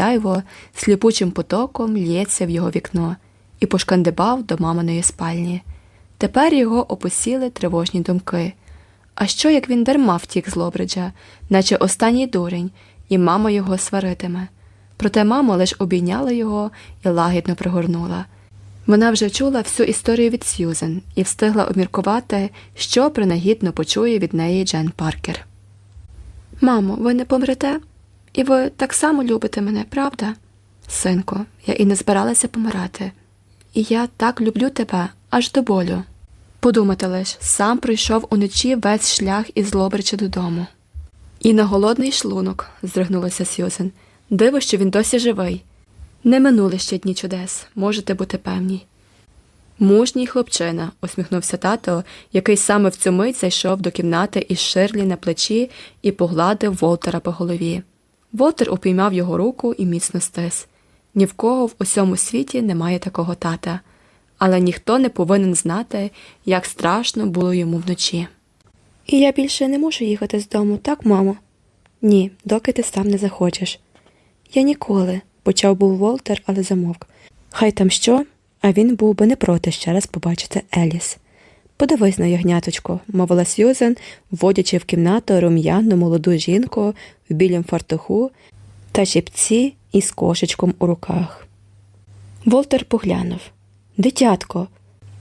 сяйво сліпучим потоком лється в його вікно і пошкандибав до маминої спальні. Тепер його опосіли тривожні думки. А що, як він дарма втік з Лобриджа, наче останній дурень, і мама його сваритиме? Проте мама лиш обійняла його і лагідно пригорнула. Вона вже чула всю історію від Сьюзен і встигла обміркувати, що принагідно почує від неї Джен Паркер. Мамо, ви не помрете? І ви так само любите мене, правда? Синко, я і не збиралася помирати. І я так люблю тебе аж до болю. Подумати лиш, сам пройшов уночі весь шлях із Лобрича додому. І на голодний шлунок, здригнулася Сьюзен. Диво, що він досі живий. Не минули ще дні чудес, можете бути певні. Мужній хлопчина, усміхнувся тато, який саме в цю мить зайшов до кімнати із Ширлі на плечі і погладив Волтера по голові. Волтер упіймав його руку і міцно стис. Ні в кого в усьому світі немає такого тата, але ніхто не повинен знати, як страшно було йому вночі. І я більше не можу їхати з дому, так, мамо? Ні, доки ти сам не захочеш. Я ніколи, почав був Волтер, але замовк. Хай там що, а він був би не проти ще раз побачити Еліс. Подивись на ягняточко, мовила Сьюзен, вводячи в кімнату рум'яну молоду жінку в білім фартуху та чіпці із кошечком у руках. Волтер поглянув Дитятко,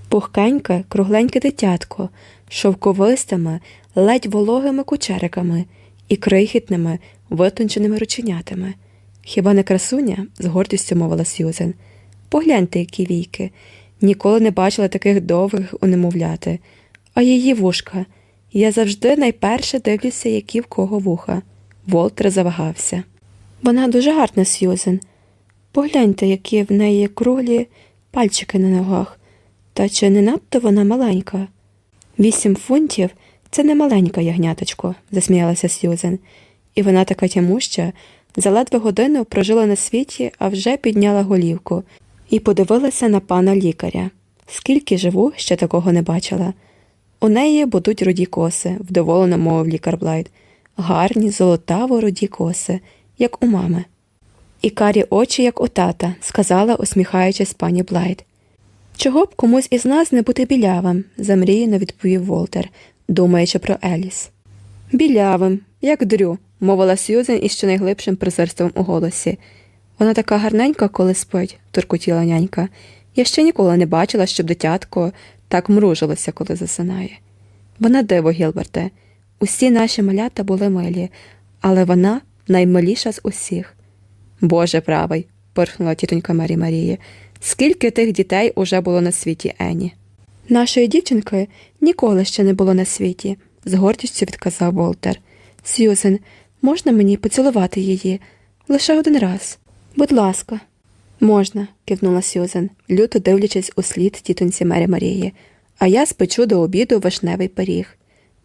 пухкеньке, кругленьке дитятко, шовковистими, ледь вологими кучериками і крихітними, витонченими рученятами. Хіба не красуня? з гордістю мовила Сьюзен. Погляньте, які війки. Ніколи не бачила таких довгих у немовляти. А її вушка. Я завжди найперше дивлюся, які в кого вуха. Волтер завагався. Вона дуже гарна, Сьюзен. Погляньте, які в неї круглі пальчики на ногах. Та чи не надто вона маленька? Вісім фунтів це не маленька ягняточко, засміялася Сьюзен. І вона така тямуща, за ледве годину прожила на світі, а вже підняла голівку і подивилася на пана лікаря. Скільки живу, ще такого не бачила. У неї будуть руді коси, вдоволено мовив лікар Блайт. Гарні, золотаво руді коси, як у мами. І карі очі, як у тата, сказала, усміхаючись пані Блайт. Чого б комусь із нас не бути білявим, замріяно відповів Волтер, думаючи про Еліс. Білявим, як дрю, мовила Сьюзен із щонайглибшим презирством у голосі. Вона така гарненька, коли спить, туркотіла нянька. Я ще ніколи не бачила, щоб дитятко так мружилося, коли засинає. Вона диво, Гілберте, усі наші малята були милі, але вона наймиліша з усіх. Боже правий, пирхнула тітонька Мері Марії. Скільки тих дітей уже було на світі Ені? Нашої дівчинки ніколи ще не було на світі, з гордістю відказав Волтер. Сьюзен, можна мені поцілувати її лише один раз. Будь ласка, можна, кивнула Сьюзен, люто дивлячись услід тітоньці Мері Марії, а я спечу до обіду вишневий пиріг.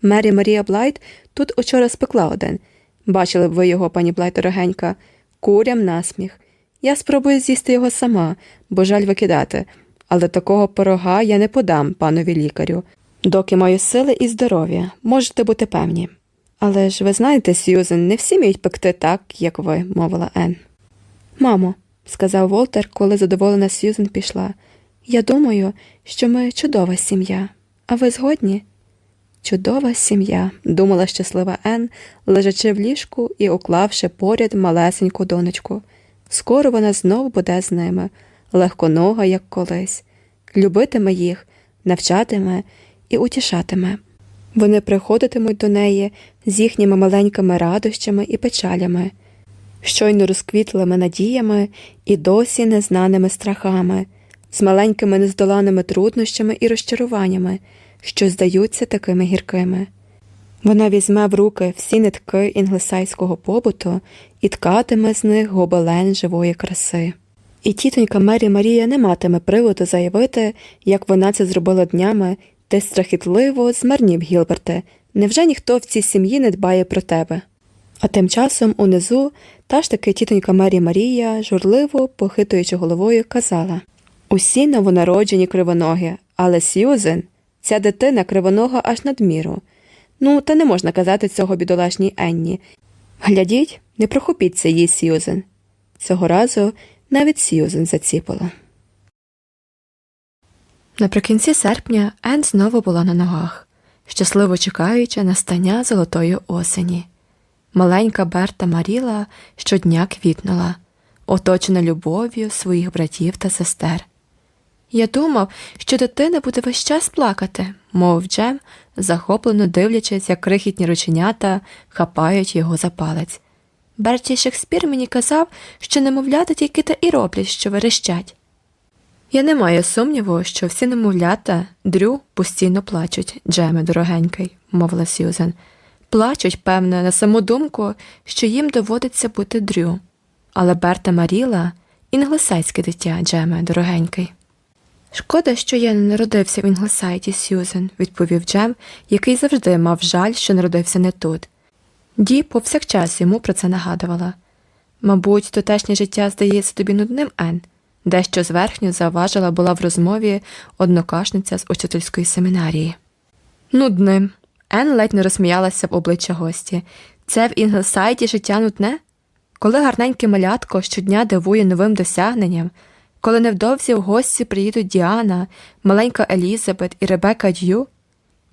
Мері Марія Блайт тут учора спекла один. Бачили б ви його, пані Блайт дорогенька, курям на сміх. Я спробую з'їсти його сама, бо жаль викидати, але такого пирога я не подам панові лікарю. Доки маю сили і здоров'я, можете бути певні. Але ж ви знаєте, Сьюзен, не всі вміють пекти так, як ви, мовила Ен. Мамо, сказав Волтер, коли задоволена Сьюзен пішла, я думаю, що ми чудова сім'я. А ви згодні? Чудова сім'я, думала щаслива Ен, лежачи в ліжку і уклавши поряд малесеньку донечку. Скоро вона знов буде з ними, легконога, як колись, любитиме їх, навчатиме і утішатиме. Вони приходитимуть до неї з їхніми маленькими радощами і печалями, щойно розквітлими надіями і досі незнаними страхами, з маленькими нездоланими труднощами і розчаруваннями, що здаються такими гіркими. Вона візьме в руки всі нитки інглесайського побуту і ткатиме з них гобелен живої краси. І тітонька Мері Марія не матиме приводу заявити, як вона це зробила днями, ти страхітливо змарнів, Гілберте. Невже ніхто в цій сім'ї не дбає про тебе? А тим часом унизу та ж таки тітонька Мері Марія, журливо, похитуючи головою, казала Усі новонароджені кривоноги, але Сьюзен, ця дитина кривонога аж надміру. Ну, та не можна казати цього бідолашній Енні. Глядіть, не прохопіться їй, Сьюзен. Цього разу навіть Сьюзен заціпала. Наприкінці серпня Ен знову була на ногах, щасливо чекаючи настання золотої осені. Маленька Берта Маріла щодня квітнула, оточена любов'ю своїх братів та сестер. Я думав, що дитина буде весь час плакати, мовив Джем, захоплено дивлячись, як крихітні рученята хапають його за палець. Берті Шекспір мені казав, що немовлята тільки те і роблять, що верещать. Я не маю сумніву, що всі немовлята Дрю постійно плачуть, Джеме, дорогенький, мовила Сьюзен. Плачуть, певне, на саму думку, що їм доводиться бути Дрю. Але Берта Маріла інглосайське дитя, Джеме, дорогенький. Шкода, що я не народився в Інглосайті, Сьюзен, відповів Джем, який завжди мав жаль, що народився не тут. Ді повсякчас йому про це нагадувала. Мабуть, тутешнє життя здається тобі нудним, Ен. Дещо зверхньо зауважила була в розмові однокашниця з учительської семінарії. Нудним. Ен ледь не розсміялася в обличчя гості. Це в Інглсайді життя нудне? Коли гарненьке малятко щодня дивує новим досягненням, коли невдовзі в гості приїдуть Діана, маленька Елізабет і Ребека Д'ю,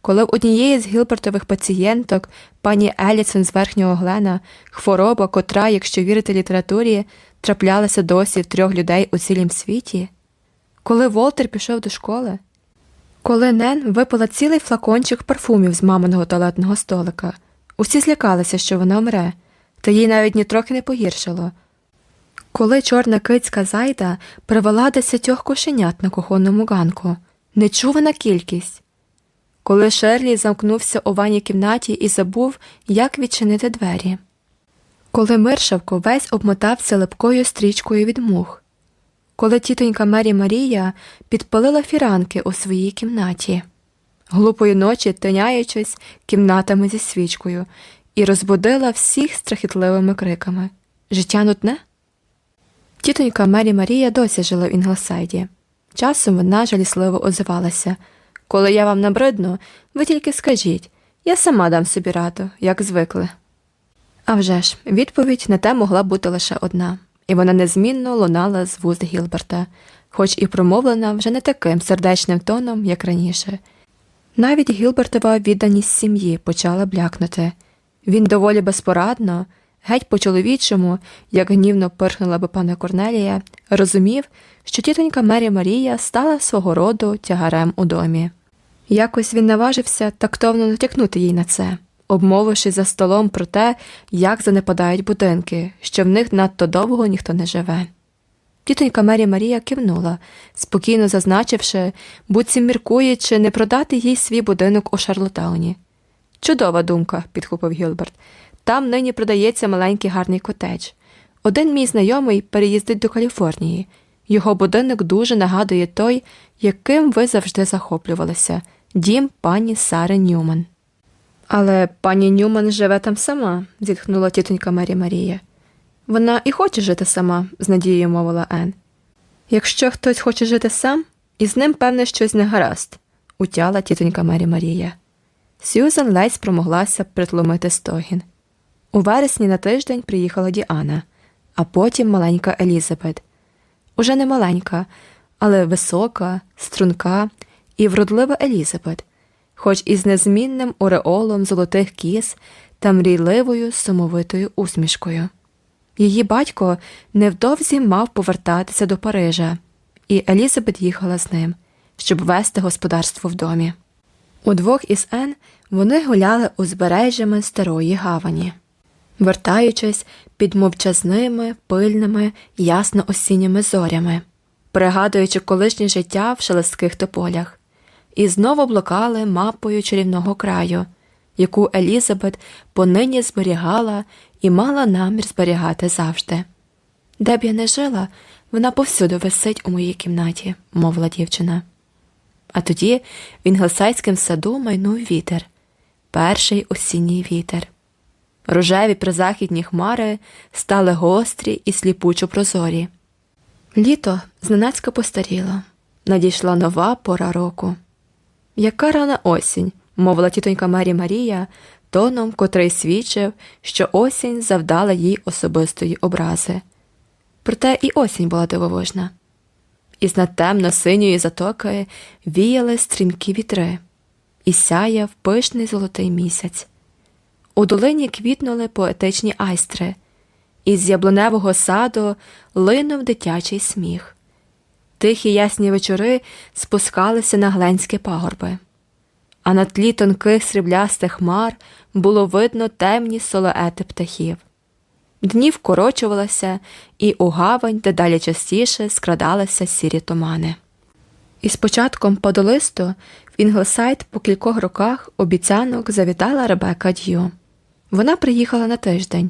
коли в однієї з Гілбертових пацієнток, пані Елісон з верхнього Глена, хвороба, котра, якщо вірити літературі, траплялася досі в трьох людей у цілім світі, коли Волтер пішов до школи, коли Нен випила цілий флакончик парфумів з маминого туалетного столика, усі злякалися, що вона вмре, та їй навіть нітрохи не погіршило. Коли чорна кицька зайда привела десятьох кошенят на кухонному ганку, нечувана кількість. Коли Шерлі замкнувся у ванній кімнаті і забув, як відчинити двері. Коли Миршавко весь обмотався липкою стрічкою від мух, коли тітонька Мері Марія підпалила фіранки у своїй кімнаті, глупої ночі тиняючись кімнатами зі свічкою, і розбудила всіх страхітливими криками Життя нудне? Тітонька Мері Марія досі жила в Інглсайді. Часом вона жалісливо озивалася Коли я вам набридну, ви тільки скажіть я сама дам собі раду, як звикли. А вже ж, відповідь на те могла бути лише одна, і вона незмінно лунала з вуст Гілберта, хоч і промовлена вже не таким сердечним тоном, як раніше. Навіть Гілбертова відданість сім'ї почала блякнути. Він доволі безпорадно, геть по чоловічому, як гнівно пирхнула би пана Корнелія, розумів, що тітонька Мері Марія стала свого роду тягарем у домі. Якось він наважився тактовно натякнути їй на це обмовивши за столом про те, як занепадають будинки, що в них надто довго ніхто не живе. Тітонька Мері Марія кивнула, спокійно зазначивши, буцім міркує, чи не продати їй свій будинок у Шарлотауні. Чудова думка, підхопив Гілберт. Там нині продається маленький гарний котедж. Один мій знайомий переїздить до Каліфорнії. Його будинок дуже нагадує той, яким ви завжди захоплювалися дім пані Сари Ньюман. Але пані Нюман живе там сама, зітхнула тітонька Мері Марія. Вона і хоче жити сама, з надією мовила Ен. Якщо хтось хоче жити сам, із ним, певне, щось не гаразд, утяла тітонька Мері Марія. Сьюзан ледь спромоглася притломити стогін. У вересні на тиждень приїхала Діана, а потім маленька Елізабет. Уже не маленька, але висока, струнка і вродлива Елізабет хоч із незмінним ореолом золотих кіз та мрійливою сумовитою усмішкою. Її батько невдовзі мав повертатися до Парижа, і Елізабет їхала з ним, щоб вести господарство в домі. Удвох із Ен вони гуляли узбережжями старої гавані, вертаючись під мовчазними, пильними, ясно осінніми зорями, пригадуючи колишнє життя в шелестких тополях, і знову блукали мапою чарівного краю, яку Елізабет понині зберігала і мала намір зберігати завжди. Де б я не жила, вона повсюди висить у моїй кімнаті, мовила дівчина. А тоді в інглесайському саду майнув вітер, перший осінній вітер. Рожеві призахідні хмари стали гострі і сліпучо прозорі. Літо зненацька постаріло, надійшла нова пора року. Яка рана осінь, мовила тітонька Мері Марія, тоном, котрий свідчив, що осінь завдала їй особистої образи. Проте і осінь була дивовижна. Із надтемно-синьої затоки віяли стрімкі вітри, і сяяв пишний золотий місяць. У долині квітнули поетичні айстри, із яблуневого саду линув дитячий сміх. Тихі ясні вечори спускалися на гленські пагорби, а на тлі тонких сріблястих хмар було видно темні солоети птахів. Дні вкорочувалися, і у гавань дедалі частіше скрадалися сірі тумани. І з початком подолисту в Інглсайд по кількох роках обіцянок завітала Ребека Д'ю. Вона приїхала на тиждень,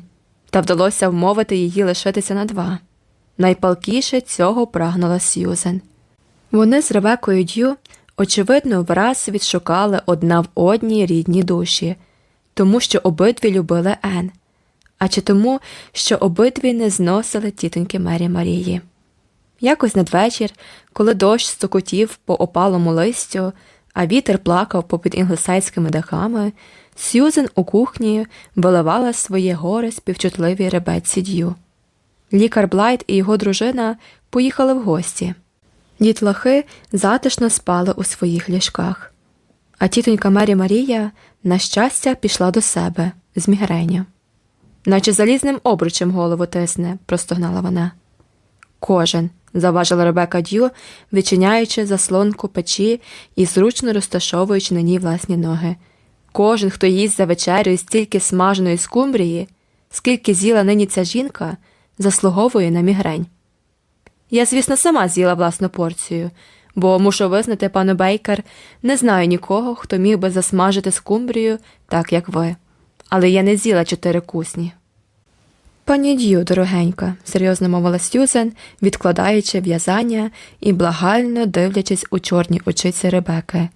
та вдалося вмовити її лишитися на два. Найпалкіше цього прагнула Сьюзен. Вони з Ребекою Д'ю, очевидно, враз відшукали одна в одній рідні душі, тому що обидві любили Ен, а чи тому, що обидві не зносили тітоньки Мері Марії. Якось надвечір, коли дощ стукотів по опалому листю, а вітер плакав попід інглесайськими дахами, Сьюзен у кухні виливала своє горе співчутливій ребеці Д'ю. Лікар Блайт і його дружина поїхали в гості. Дітлахи затишно спали у своїх ліжках, а тітонька Мері Марія, на щастя, пішла до себе з мігреню. Наче залізним обручем голову тисне, простогнала вона. Кожен, заважила Ребека Д'ю, відчиняючи заслонку печі і зручно розташовуючи на ній власні ноги. Кожен, хто їсть за вечерю стільки смаженої скумбрії, скільки з'їла нині ця жінка, заслуговує на мігрень. Я, звісно, сама з'їла власну порцію, бо мушу визнати, пану Бейкер, не знаю нікого, хто міг би засмажити скумбрію так, як ви. Але я не з'їла чотири кусні. Пані Д'ю, дорогенька, серйозно мовила Сьюзен, відкладаючи в'язання і благально дивлячись у чорні очиці Ребеки.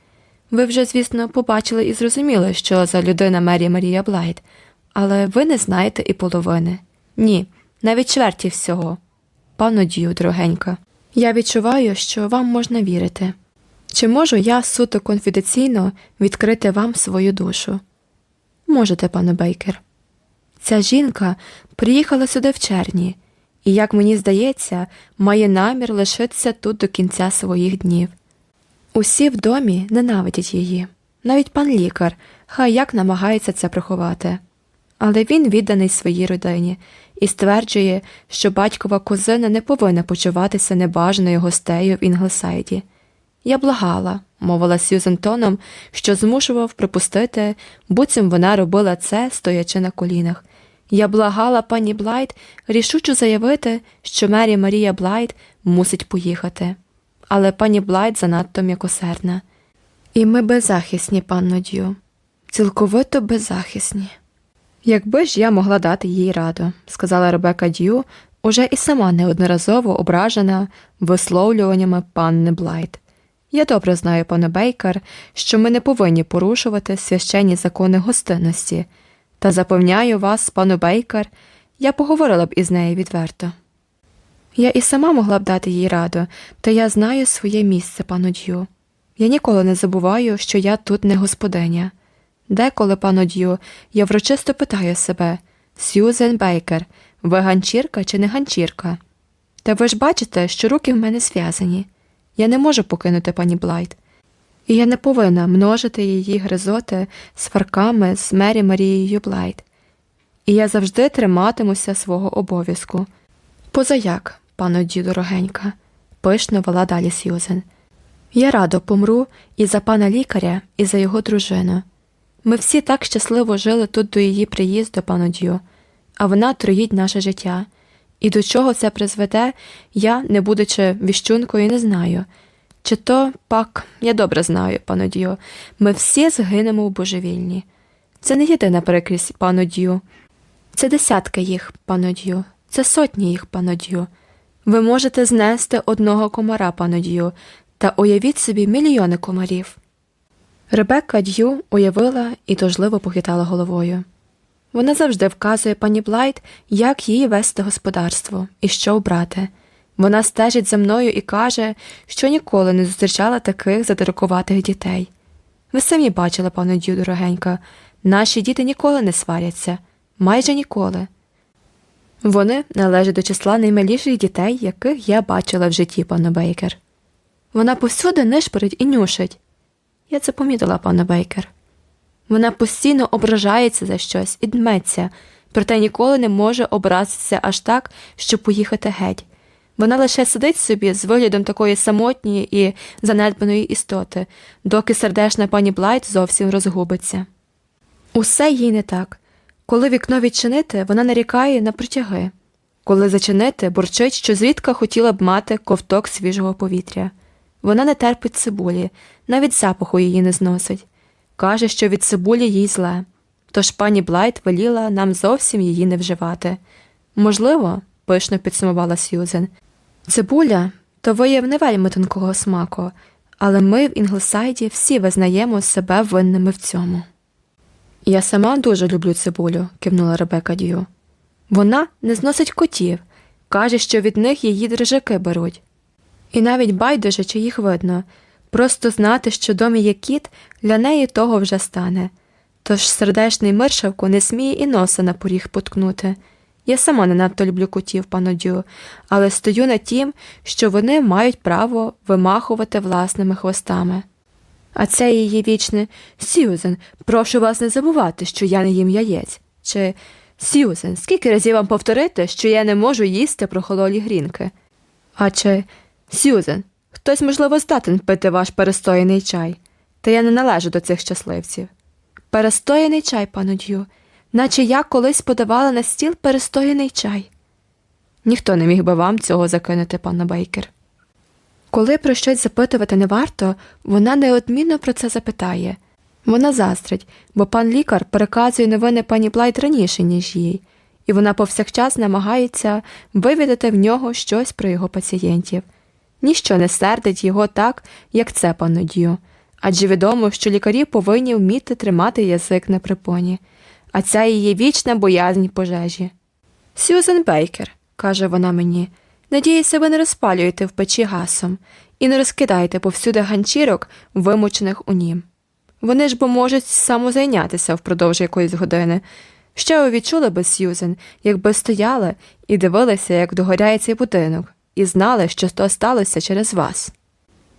Ви вже, звісно, побачили і зрозуміли, що за людина Мері Марія Блайт, але ви не знаєте і половини. Ні, навіть чверті всього. Пану Д'ю, дорогенька, я відчуваю, що вам можна вірити. Чи можу я суто конфіденційно відкрити вам свою душу? Можете, пане Бейкер. Ця жінка приїхала сюди в червні, і, як мені здається, має намір лишитися тут до кінця своїх днів. Усі в домі ненавидять її, навіть пан лікар, хай як намагається це приховати. Але він відданий своїй родині і стверджує, що батькова кузина не повинна почуватися небажаною гостею в Інглсайді. Я благала, мовила Сьюзен тоном, що змушував припустити, буцім вона робила це, стоячи на колінах. Я благала пані Блайт рішуче заявити, що Мері Марія Блайт мусить поїхати. Але пані Блайт занадто м'якосердна. І ми беззахисні, панно Дю, цілковито беззахисні. Якби ж я могла дати їй раду, сказала Ребека Дю, уже і сама неодноразово ображена висловлюваннями панни Блайт. Я добре знаю, пане Бейкер, що ми не повинні порушувати священні закони гостинності, та запевняю вас, пану Бейкер, я поговорила б із нею відверто. Я і сама могла б дати їй раду, та я знаю своє місце, пану Д'ю. Я ніколи не забуваю, що я тут не господиня. Деколи, пану Д'ю, я врочисто питаю себе Сьюзен Бейкер, ви ганчірка чи не ганчірка? Та ви ж бачите, що руки в мене зв'язані. Я не можу покинути пані Блайт. І я не повинна множити її гризоти сварками з Мері Марією Блайт. І я завжди триматимуся свого обов'язку. Позаяк, панно Д'ю дорогенька, пишно вела далі Сьюзен. Я радо помру і за пана лікаря, і за його дружину. Ми всі так щасливо жили тут до її приїзду, пану Д'ю, а вона троїть наше життя. І до чого це призведе, я, не будучи віщункою, не знаю. Чи то, пак, я добре знаю, пану Д'ю, ми всі згинемо в божевільні. Це не єдина перекрізь, пану Д'ю. Це десятки їх, пану Д'ю, це сотні їх, пану Д'ю. Ви можете знести одного комара, пану Д'ю, та уявіть собі мільйони комарів. Ребекка Д'ю уявила і тужливо похитала головою. Вона завжди вказує пані Блайт, як їй вести господарство і що обрати. Вона стежить за мною і каже, що ніколи не зустрічала таких задирикуватих дітей. Ви самі бачили, пане Д'ю, дорогенька, наші діти ніколи не сваряться, майже ніколи. Вони належать до числа наймиліших дітей, яких я бачила в житті, пане Бейкер. Вона повсюди нишпорить і нюшить. Я це помітила, пане Бейкер. Вона постійно ображається за щось і дметься, проте ніколи не може образитися аж так, щоб поїхати геть. Вона лише сидить собі з виглядом такої самотньої і занедбаної істоти, доки сердешна пані Блайт зовсім розгубиться. Усе їй не так. Коли вікно відчинити, вона нарікає на протяги. Коли зачинити, бурчить, що зрідка хотіла б мати ковток свіжого повітря. Вона не терпить цибулі, навіть запаху її не зносить. Каже, що від цибулі їй зле. Тож пані Блайт веліла нам зовсім її не вживати. Можливо, пишно підсумувала Сьюзен, цибуля то вияв не вельми тонкого смаку, але ми в Інглсайді всі визнаємо себе винними в цьому. Я сама дуже люблю цибулю, кивнула Ребека Дью. Вона не зносить котів, каже, що від них її дрижаки беруть. І навіть байдуже, чи їх видно, просто знати, що в домі є кіт, для неї того вже стане. Тож сердешний Миршавко не сміє і носа на поріг поткнути. Я сама не надто люблю котів, панно Дю, але стою на тім, що вони мають право вимахувати власними хвостами. А це її вічне Сьюзен, прошу вас не забувати, що я не їм яєць. Чи Сьюзен, скільки разів вам повторити, що я не можу їсти прохололі грінки? А чи Сьюзен, хтось, можливо, здатен пити ваш перестояний чай, та я не належу до цих щасливців. Перестояний чай, пану Дю, наче я колись подавала на стіл перестояний чай. Ніхто не міг би вам цього закинути, пане Бейкер. Коли про щось запитувати не варто, вона неодмінно про це запитає. Вона заздрить, бо пан лікар переказує новини пані Блайт раніше, ніж їй, і вона повсякчас намагається вивідати в нього щось про його пацієнтів. Ніщо не сердить його так, як це пану Дю, адже відомо, що лікарі повинні вміти тримати язик на припоні, а це її вічна боязнь пожежі. Сюзен Бейкер, каже вона мені. Надіюся, ви не розпалюєте в печі гасом і не розкидаєте повсюди ганчірок, вимучених у нім. Вони ж бо можуть самозайнятися впродовж якоїсь години. Що ви відчули би, Сьюзен, якби стояли і дивилися, як догоряє цей будинок, і знали, що то сталося через вас.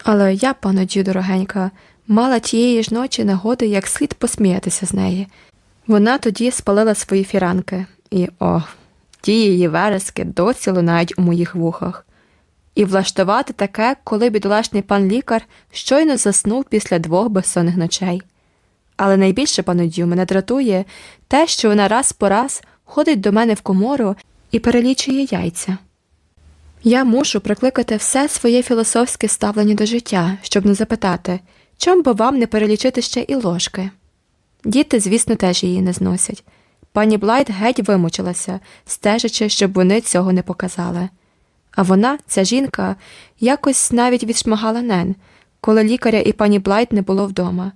Але я, пану Дю, дорогенька, мала тієї ж ночі нагоди як слід посміятися з неї. Вона тоді спалила свої фіранки і ох. Ті її верески досі лунають у моїх вухах, і влаштувати таке, коли бідолашний пан лікар щойно заснув після двох безсонних ночей. Але найбільше панодю мене дратує те, що вона раз по раз ходить до мене в комору і перелічує яйця. Я мушу прикликати все своє філософське ставлення до життя, щоб не запитати, чом би вам не перелічити ще і ложки. Діти, звісно, теж її не зносять. Пані Блайт геть вимучилася, стежачи, щоб вони цього не показали. А вона, ця жінка, якось навіть відшмагала Нен, коли лікаря і пані Блайт не було вдома.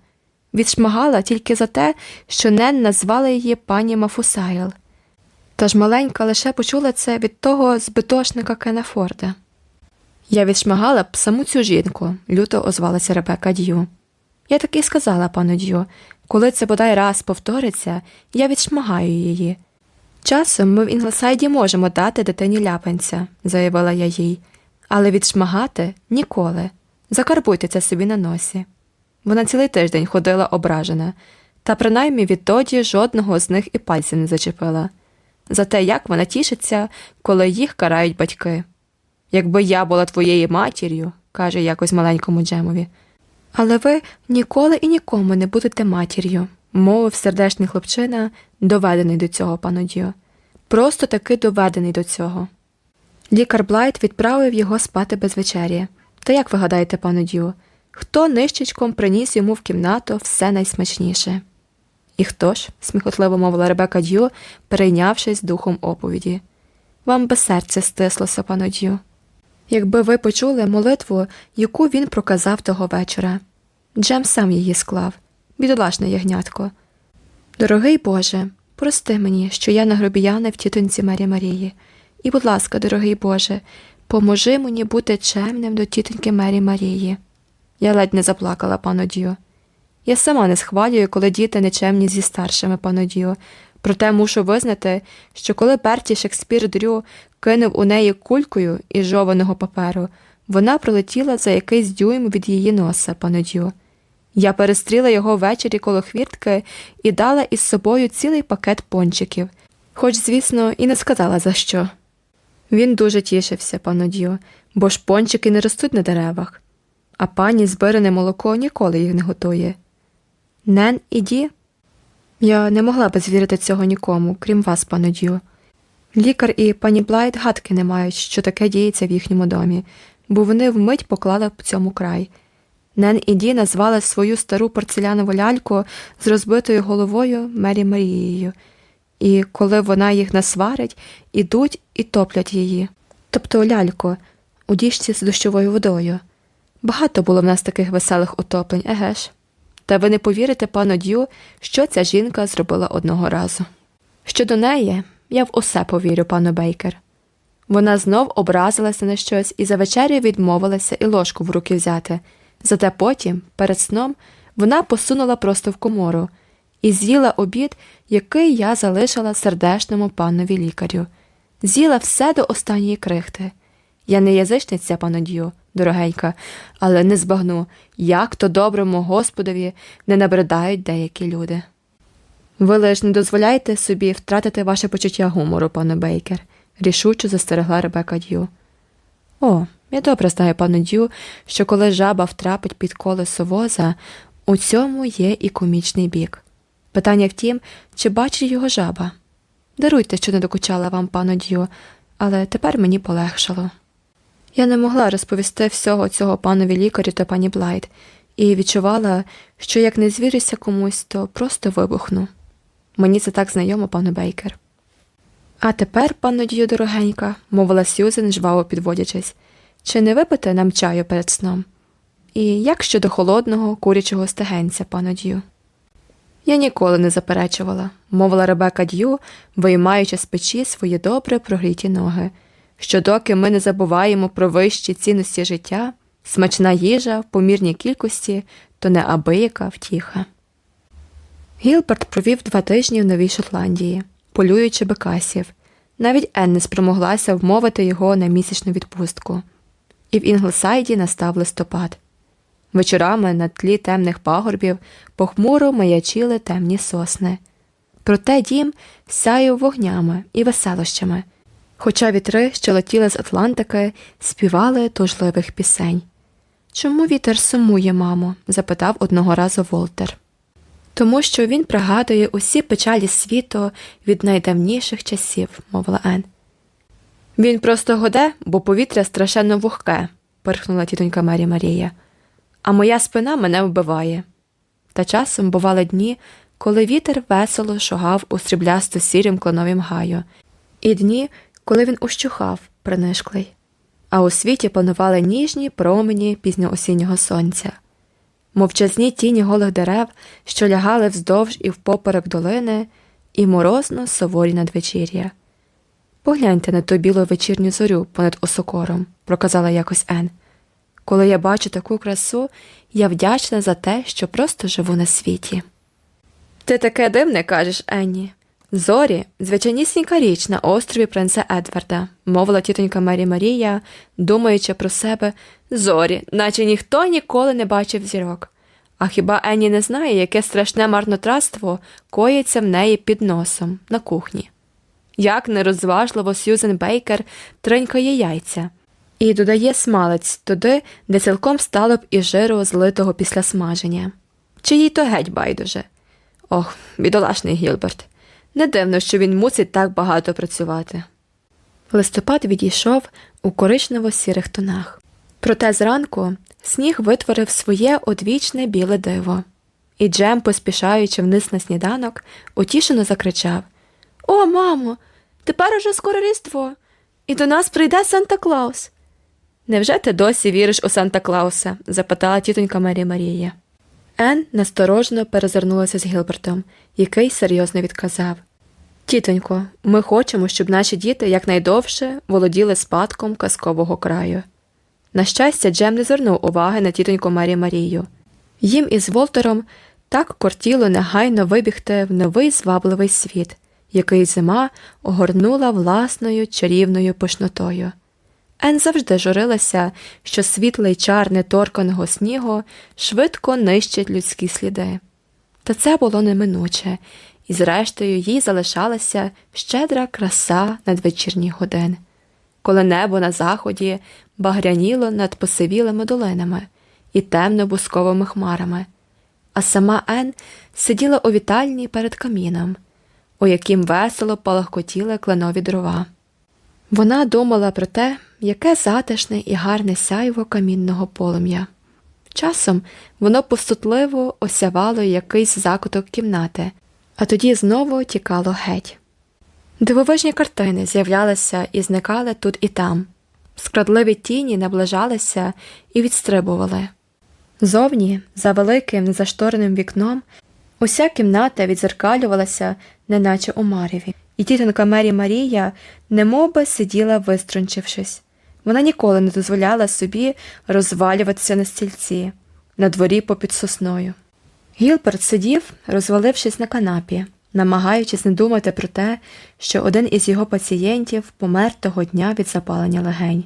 Відшмагала тільки за те, що Нен назвала її пані Мафусайл. Та ж маленька лише почула це від того збитошника Кена Форда. Я відшмагала б саму цю жінку, люто озвалася Ребека Д'ю. Я так і сказала пану Д'ю, коли це бодай раз повториться, я відшмагаю її. Часом ми в Інглсайді можемо дати дитині ляпанця, заявила я їй, але відшмагати ніколи. Закарбуйте це собі на носі. Вона цілий тиждень ходила ображена, та принаймні відтоді жодного з них і пальця не зачепила. За те, як вона тішиться, коли їх карають батьки. Якби я була твоєю матір'ю, каже якось маленькому Джемові. Але ви ніколи і нікому не будете матір'ю, мовив сердечний хлопчина, доведений до цього панодіо. Просто таки доведений до цього. Лікар Блайт відправив його спати без вечері. Та як ви гадаєте, пану Дю, хто нищечком приніс йому в кімнату все найсмачніше? І хто ж? сміхотливо мовила Ребека Дю, перейнявшись духом оповіді. Вам би серце стислося, пану Дю якби ви почули молитву, яку він проказав того вечора. Джем сам її склав, бідолашне ягнятко. Дорогий Боже, прости мені, що я нагробіяна в тітоньці Марі Марії. І, будь ласка, дорогий Боже, поможи мені бути чемним до тітоньки Мері Марії. Я ледь не заплакала, пану Дю. Я сама не схвалюю, коли діти нечемні зі старшими, пану Дю. Проте мушу визнати, що коли Берті Шекспір Дрю кинув у неї кулькою із жованого паперу, вона пролетіла за якийсь дюйм від її носа, пане Дю. Я перестріла його ввечері коло хвіртки і дала із собою цілий пакет пончиків, хоч, звісно, і не сказала за що. Він дуже тішився, пану Дю, бо ж пончики не ростуть на деревах, а пані збирене молоко ніколи їх не готує. Нен і Ді? Я не могла би звірити цього нікому, крім вас, пану Дю. Лікар і пані Блайт гадки не мають, що таке діється в їхньому домі, бо вони вмить поклали б цьому край. Нен і Ді назвали свою стару порцелянову ляльку з розбитою головою Мері Марією, і коли вона їх насварить, ідуть і топлять її. Тобто ляльку у діжці з дощовою водою. Багато було в нас таких веселих утоплень, еге ж. Та ви не повірите, пану Дю, що ця жінка зробила одного разу. Щодо неї, я в усе повірю, пану Бейкер. Вона знов образилася на щось і за вечерю відмовилася і ложку в руки взяти. Зате потім, перед сном, вона посунула просто в комору і з'їла обід, який я залишила сердешному панові лікарю. З'їла все до останньої крихти. Я не язичниця, пану дорогенька, але не збагну, як то доброму Господові не набридають деякі люди. Ви лиш не дозволяйте собі втратити ваше почуття гумору, пане Бейкер, рішуче застерегла Ребека Дю. О, я добре знаю, пану Дю, що коли жаба втрапить під колесо воза, у цьому є і комічний бік. Питання в тім, чи бачить його жаба. Даруйте, що не докучала вам, пану Дю, але тепер мені полегшало. Я не могла розповісти всього цього панові лікарю та пані Блайт, і відчувала, що як не звірюся комусь, то просто вибухну. Мені це так знайомо, пане Бейкер. А тепер, пану Дію дорогенька, мовила Сюзен, жваво підводячись, чи не випити нам чаю перед сном? І як щодо холодного курячого стегенця, пану Дію? Я ніколи не заперечувала, мовила Ребека Д'ю, виймаючи з печі свої добре прогріті ноги, що доки ми не забуваємо про вищі цінності життя, смачна їжа в помірній кількості, то неабияка втіха. Гілберт провів два тижні в Новій Шотландії, полюючи бекасів. Навіть Ен не спромоглася вмовити його на місячну відпустку. І в Інглсайді настав листопад. Вечорами на тлі темних пагорбів похмуро маячили темні сосни. Проте дім сяяв вогнями і веселощами, хоча вітри, що летіли з Атлантики, співали тужливих пісень. Чому вітер сумує, мамо? запитав одного разу Волтер. Тому що він пригадує усі печалі світу від найдавніших часів, мовила Ен. Він просто годе, бо повітря страшенно вогке, пирхнула тітонька Мері Марія а моя спина мене вбиває. Та часом бували дні, коли вітер весело шугав у сріблясто сірім клоновім гаю, і дні, коли він ущухав, принишклий, а у світі панували ніжні промені пізньоосіннього сонця, мовчазні тіні голих дерев, що лягали вздовж і впоперек долини, і морозно суворі надвечір'я. Погляньте на ту білу вечірню зорю понад осокором, проказала якось Ен. Коли я бачу таку красу, я вдячна за те, що просто живу на світі. Ти таке дивне кажеш, Енні. Зорі, звичайнісінька річ на острові принца Едварда, мовила тітонька Мері Марія, думаючи про себе зорі, наче ніхто ніколи не бачив зірок. А хіба Енні не знає, яке страшне марнотратство коїться в неї під носом на кухні? Як нерозважливо Сьюзен Бейкер тринькає яйця і додає смалець туди, де цілком стало б і жиру злитого після смаження. Чи їй то геть байдуже? Ох, бідолашний Гілберт. Не дивно, що він мусить так багато працювати. Листопад відійшов у коричнево сірих тонах. Проте зранку сніг витворив своє одвічне біле диво, і Джем, поспішаючи вниз на сніданок, утішено закричав О, мамо, тепер уже скоро різдво, і до нас прийде Санта Клаус. Невже ти досі віриш у Санта Клауса? запитала тітонька Марія Марія. Ен насторожно перезирнулася з Гілбертом, який серйозно відказав Тітонько, ми хочемо, щоб наші діти якнайдовше володіли спадком казкового краю. На щастя, Джем не звернув уваги на тітоньку Марію Марію. Їм із Волтером так кортіло негайно вибігти в новий звабливий світ, який зима огорнула власною чарівною пишнотою. Ен завжди журилася, що світлий чар неторканого снігу швидко нищить людські сліди. Та це було неминуче, і, зрештою, їй залишалася щедра краса надвечірніх годин, коли небо на заході багряніло над посивілими долинами і темно-бусковими хмарами, а сама Ен сиділа у вітальні перед каміном, у яким весело палахкотіли кленові дрова. Вона думала про те, яке затишне і гарне сяйво камінного полум'я. Часом воно пустотливо осявало якийсь закуток кімнати, а тоді знову тікало геть. Дивовижні картини з'являлися і зникали тут і там, скрадливі тіні наближалися і відстрибували. Зовні, за великим незаштореним вікном, уся кімната відзеркалювалася, неначе у мареві, і тітонька Мері Марія немовби сиділа виструнчившись. Вона ніколи не дозволяла собі розвалюватися на стільці, на дворі попід сосною. Гілберт сидів, розвалившись на канапі, намагаючись не думати про те, що один із його пацієнтів помер того дня від запалення легень.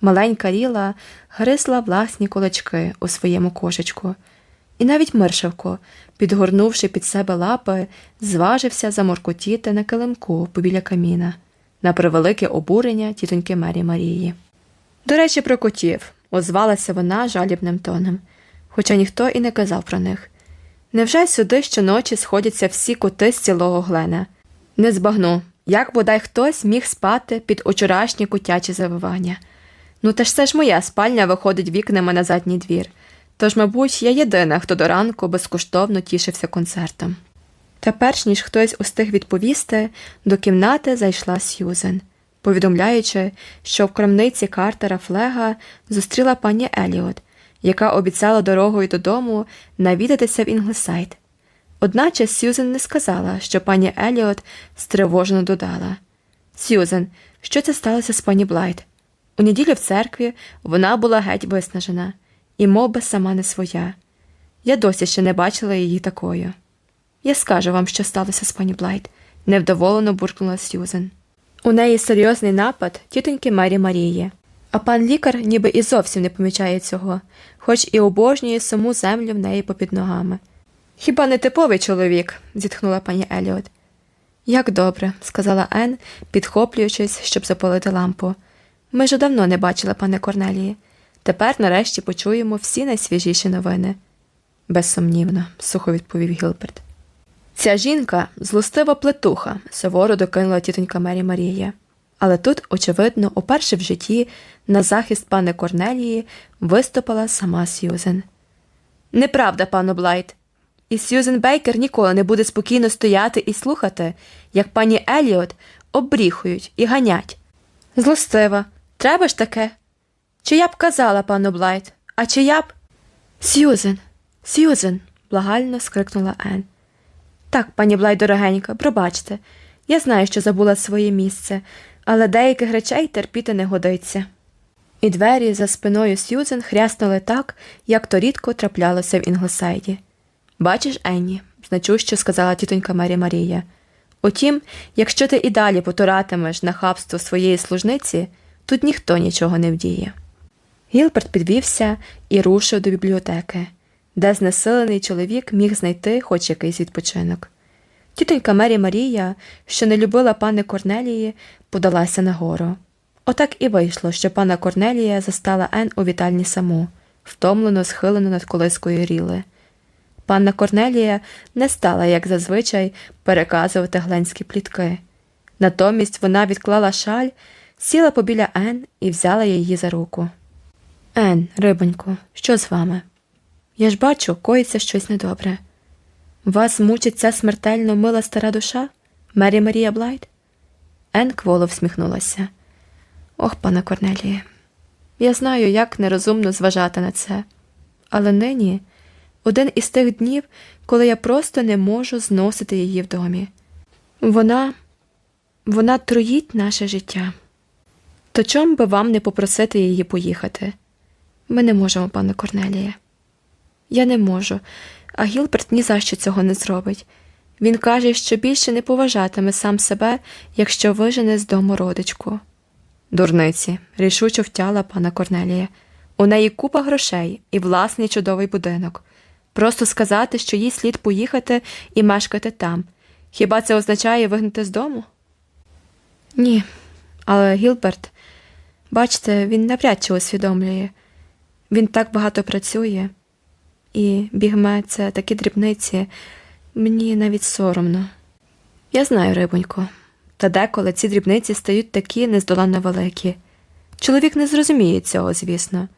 Маленька Ріла гризла власні кулачки у своєму кошечку, і навіть миршавко, підгорнувши під себе лапи, зважився заморкотіти на килимку побіля каміна, на превелике обурення тітоньки Мері Марії. До речі, про котів, озвалася вона жалібним тоном, хоча ніхто і не казав про них. Невже сюди щоночі сходяться всі коти з цілого глена? Не збагну, як бодай хтось міг спати під учорашні котячі завивання. Ну, та ж це ж моя спальня виходить вікнами на задній двір. Тож, мабуть, я єдина, хто до ранку безкоштовно тішився концертом. Та перш ніж хтось устиг відповісти, до кімнати зайшла Сьюзен, повідомляючи, що в крамниці Картера Флега зустріла пані Еліот, яка обіцяла дорогою додому навідатися в Інглесайд. Одначе Сьюзен не сказала, що пані Еліот стривожено додала Сьюзен, що це сталося з пані Блайт? У неділю в церкві вона була геть виснажена, і мов сама не своя. Я досі ще не бачила її такою. Я скажу вам, що сталося з пані Блайт, невдоволено буркнула Сьюзен. У неї серйозний напад тітоньки Мері Марії, а пан лікар ніби і зовсім не помічає цього, хоч і обожнює саму землю в неї попід ногами. Хіба не типовий чоловік? зітхнула пані Еліот. Як добре, сказала Ен, підхоплюючись, щоб запалити лампу. Ми вже давно не бачили пане Корнелії. Тепер нарешті почуємо всі найсвіжіші новини. Безсумнівно, сухо відповів Гілберт. Ця жінка злостива плетуха, суворо докинула тітонька Мері Марія. Але тут, очевидно, уперше в житті на захист пани Корнелії виступила сама Сьюзен. Неправда, пану Блайт. І Сьюзен Бейкер ніколи не буде спокійно стояти і слухати, як пані Еліот обріхують і ганять. Злостива, треба ж таке? Чия б казала, пану Блайт, а чия б. Сьюзен, Сьюзен, благально скрикнула Ен. Так, пані Блайт дорогенька, пробачте. Я знаю, що забула своє місце, але деяких речей терпіти не годиться. І двері за спиною Сьюзен хряснули так, як то рідко траплялося в Інглсайді. Бачиш, Енні, значущо сказала тітонька Мері Марія. Утім, якщо ти і далі потуратимеш на хабство своєї служниці, тут ніхто нічого не вдіє. Гілберт підвівся і рушив до бібліотеки, де знесилений чоловік міг знайти хоч якийсь відпочинок. Тітонька Мері Марія, що не любила пани Корнелії, подалася нагору. Отак і вийшло, що пана Корнелія застала Ен у вітальні саму, втомлено схилено над колискою ріли. Панна Корнелія не стала, як зазвичай, переказувати гленські плітки. Натомість вона відклала шаль, сіла побіля Ен і взяла її за руку. Ен, рибонько, що з вами? Я ж бачу, коїться щось недобре. Вас мучить ця смертельно мила стара душа, Мері Марія Блайт? Ен кволо всміхнулася. Ох, пане Корнеліє, я знаю, як нерозумно зважати на це, але нині один із тих днів, коли я просто не можу зносити її в домі. Вона, вона труїть наше життя. То чом би вам не попросити її поїхати? Ми не можемо, пане Корнеліє. Я не можу, а Гілберт ні за що цього не зробить. Він каже, що більше не поважатиме сам себе, якщо вижене з дому родичку. Дурниці, рішуче втяла пана Корнелія. У неї купа грошей і власний чудовий будинок. Просто сказати, що їй слід поїхати і мешкати там. Хіба це означає вигнати з дому? Ні, але Гілберт, бачите, він навряд чи усвідомлює. Він так багато працює, і бігме це такі дрібниці, мені навіть соромно. Я знаю, рибонько, та деколи ці дрібниці стають такі нездоланно великі. Чоловік не зрозуміє цього, звісно.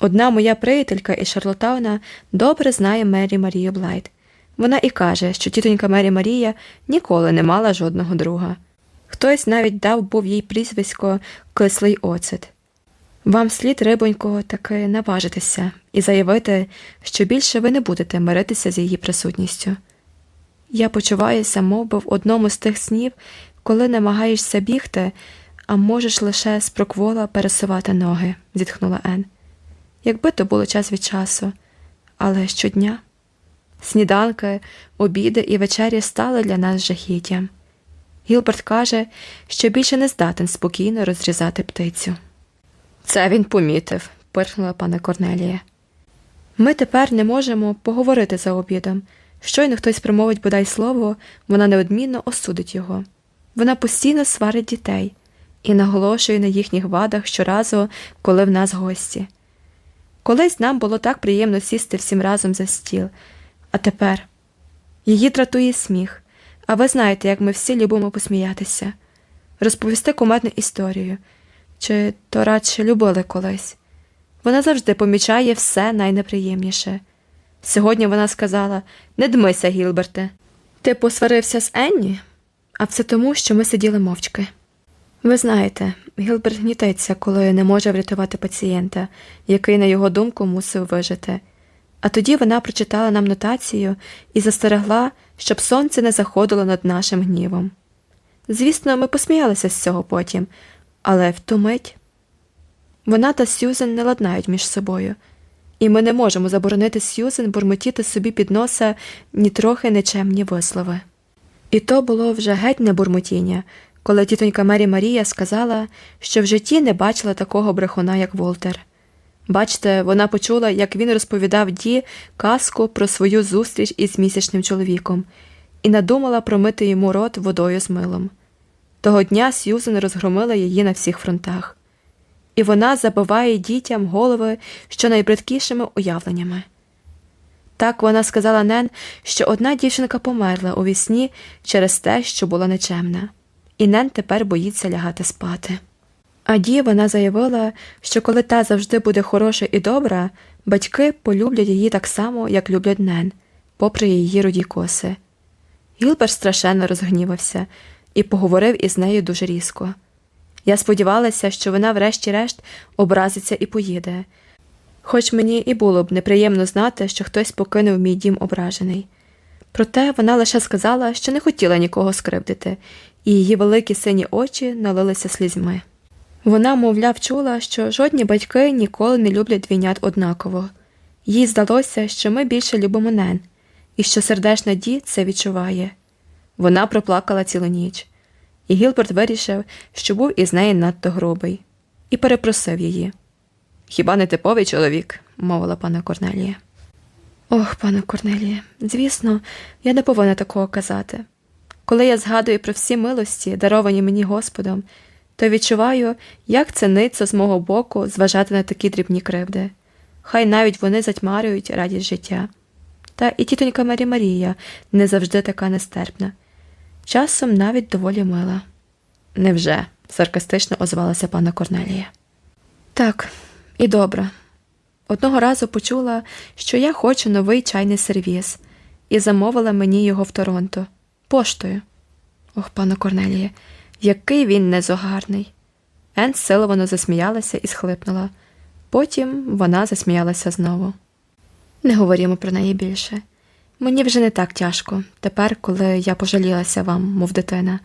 Одна моя приятелька із Шарлотауна добре знає Мері Марію Блайт. Вона і каже, що тітонька Мері Марія ніколи не мала жодного друга. Хтось навіть дав був їй прізвисько кислий оцет. Вам слід, рибонько, таки наважитися і заявити, що більше ви не будете миритися з її присутністю. Я почуваюся, мов би, в одному з тих снів, коли намагаєшся бігти, а можеш лише з проквола пересувати ноги, зітхнула Ен. Якби то було час від часу, але щодня. Сніданки, обіди і вечері стали для нас жахіттям. Гілберт каже, що більше не здатен спокійно розрізати птицю. Це він помітив, пирхнула пана Корнелія. Ми тепер не можемо поговорити за обідом. Щойно хтось промовить бодай слово, вона неодмінно осудить його. Вона постійно сварить дітей і наголошує на їхніх вадах щоразу, коли в нас гості. Колись нам було так приємно сісти всім разом за стіл, а тепер її дратує сміх, а ви знаєте, як ми всі любимо посміятися, розповісти кумедну історію, чи то радше любили колись. Вона завжди помічає все найнеприємніше. Сьогодні вона сказала Не дмися, Гілберте. Ти посварився з Енні, а все тому, що ми сиділи мовчки. Ви знаєте, Гілберт гнітиться, коли не може врятувати пацієнта, який, на його думку, мусив вижити. А тоді вона прочитала нам нотацію і застерегла, щоб сонце не заходило над нашим гнівом. Звісно, ми посміялися з цього потім, але в ту мить вона та Сюзен не ладнають між собою, і ми не можемо заборонити Сюзен бурмотіти собі під носа ні трохи нечемні вислови. І то було вже геть не бурмотіння, коли тітонька Мері Марія сказала, що в житті не бачила такого брехуна, як Волтер. Бачте, вона почула, як він розповідав Ді казку про свою зустріч із місячним чоловіком, і надумала промити йому рот водою з милом. Того дня Сьюзен розгромила її на всіх фронтах, і вона забиває дітям голови щонайбридкішими уявленнями. Так вона сказала Нен, що одна дівчинка померла у вісні через те, що була нечемна, і Нен тепер боїться лягати спати. А Ді вона заявила, що коли та завжди буде хороша і добра, батьки полюблять її так само, як люблять Нен, попри її руді коси. Гілбер страшенно розгнівався і поговорив із нею дуже різко. Я сподівалася, що вона, врешті-решт, образиться і поїде, хоч мені і було б неприємно знати, що хтось покинув мій дім ображений. Проте вона лише сказала, що не хотіла нікого скривдити, і її великі сині очі налилися слізьми. Вона, мовляв, чула, що жодні батьки ніколи не люблять двійнят однаково. Їй здалося, що ми більше любимо Нен, і що сердешна Ді це відчуває. Вона проплакала цілу ніч, і Гілберт вирішив, що був із неї надто грубий, і перепросив її. Хіба не типовий чоловік? мовила пана Корнелія. Ох, пане Корнелія, звісно, я не повинна такого казати. Коли я згадую про всі милості, даровані мені Господом, то відчуваю, як це ницо з мого боку зважати на такі дрібні кривди. Хай навіть вони затьмарюють радість життя. Та і тітонька Марі Марія не завжди така нестерпна, часом навіть доволі мила. Невже? саркастично озвалася пана Корнелія. Так, і добре. Одного разу почула, що я хочу новий чайний сервіз, і замовила мені його в Торонто поштою. Ох, пане Корнеліє, який він незогарний. Ен силовано засміялася і схлипнула. Потім вона засміялася знову. Не говоримо про неї більше. Мені вже не так тяжко, тепер, коли я пожалілася вам, мов дитина.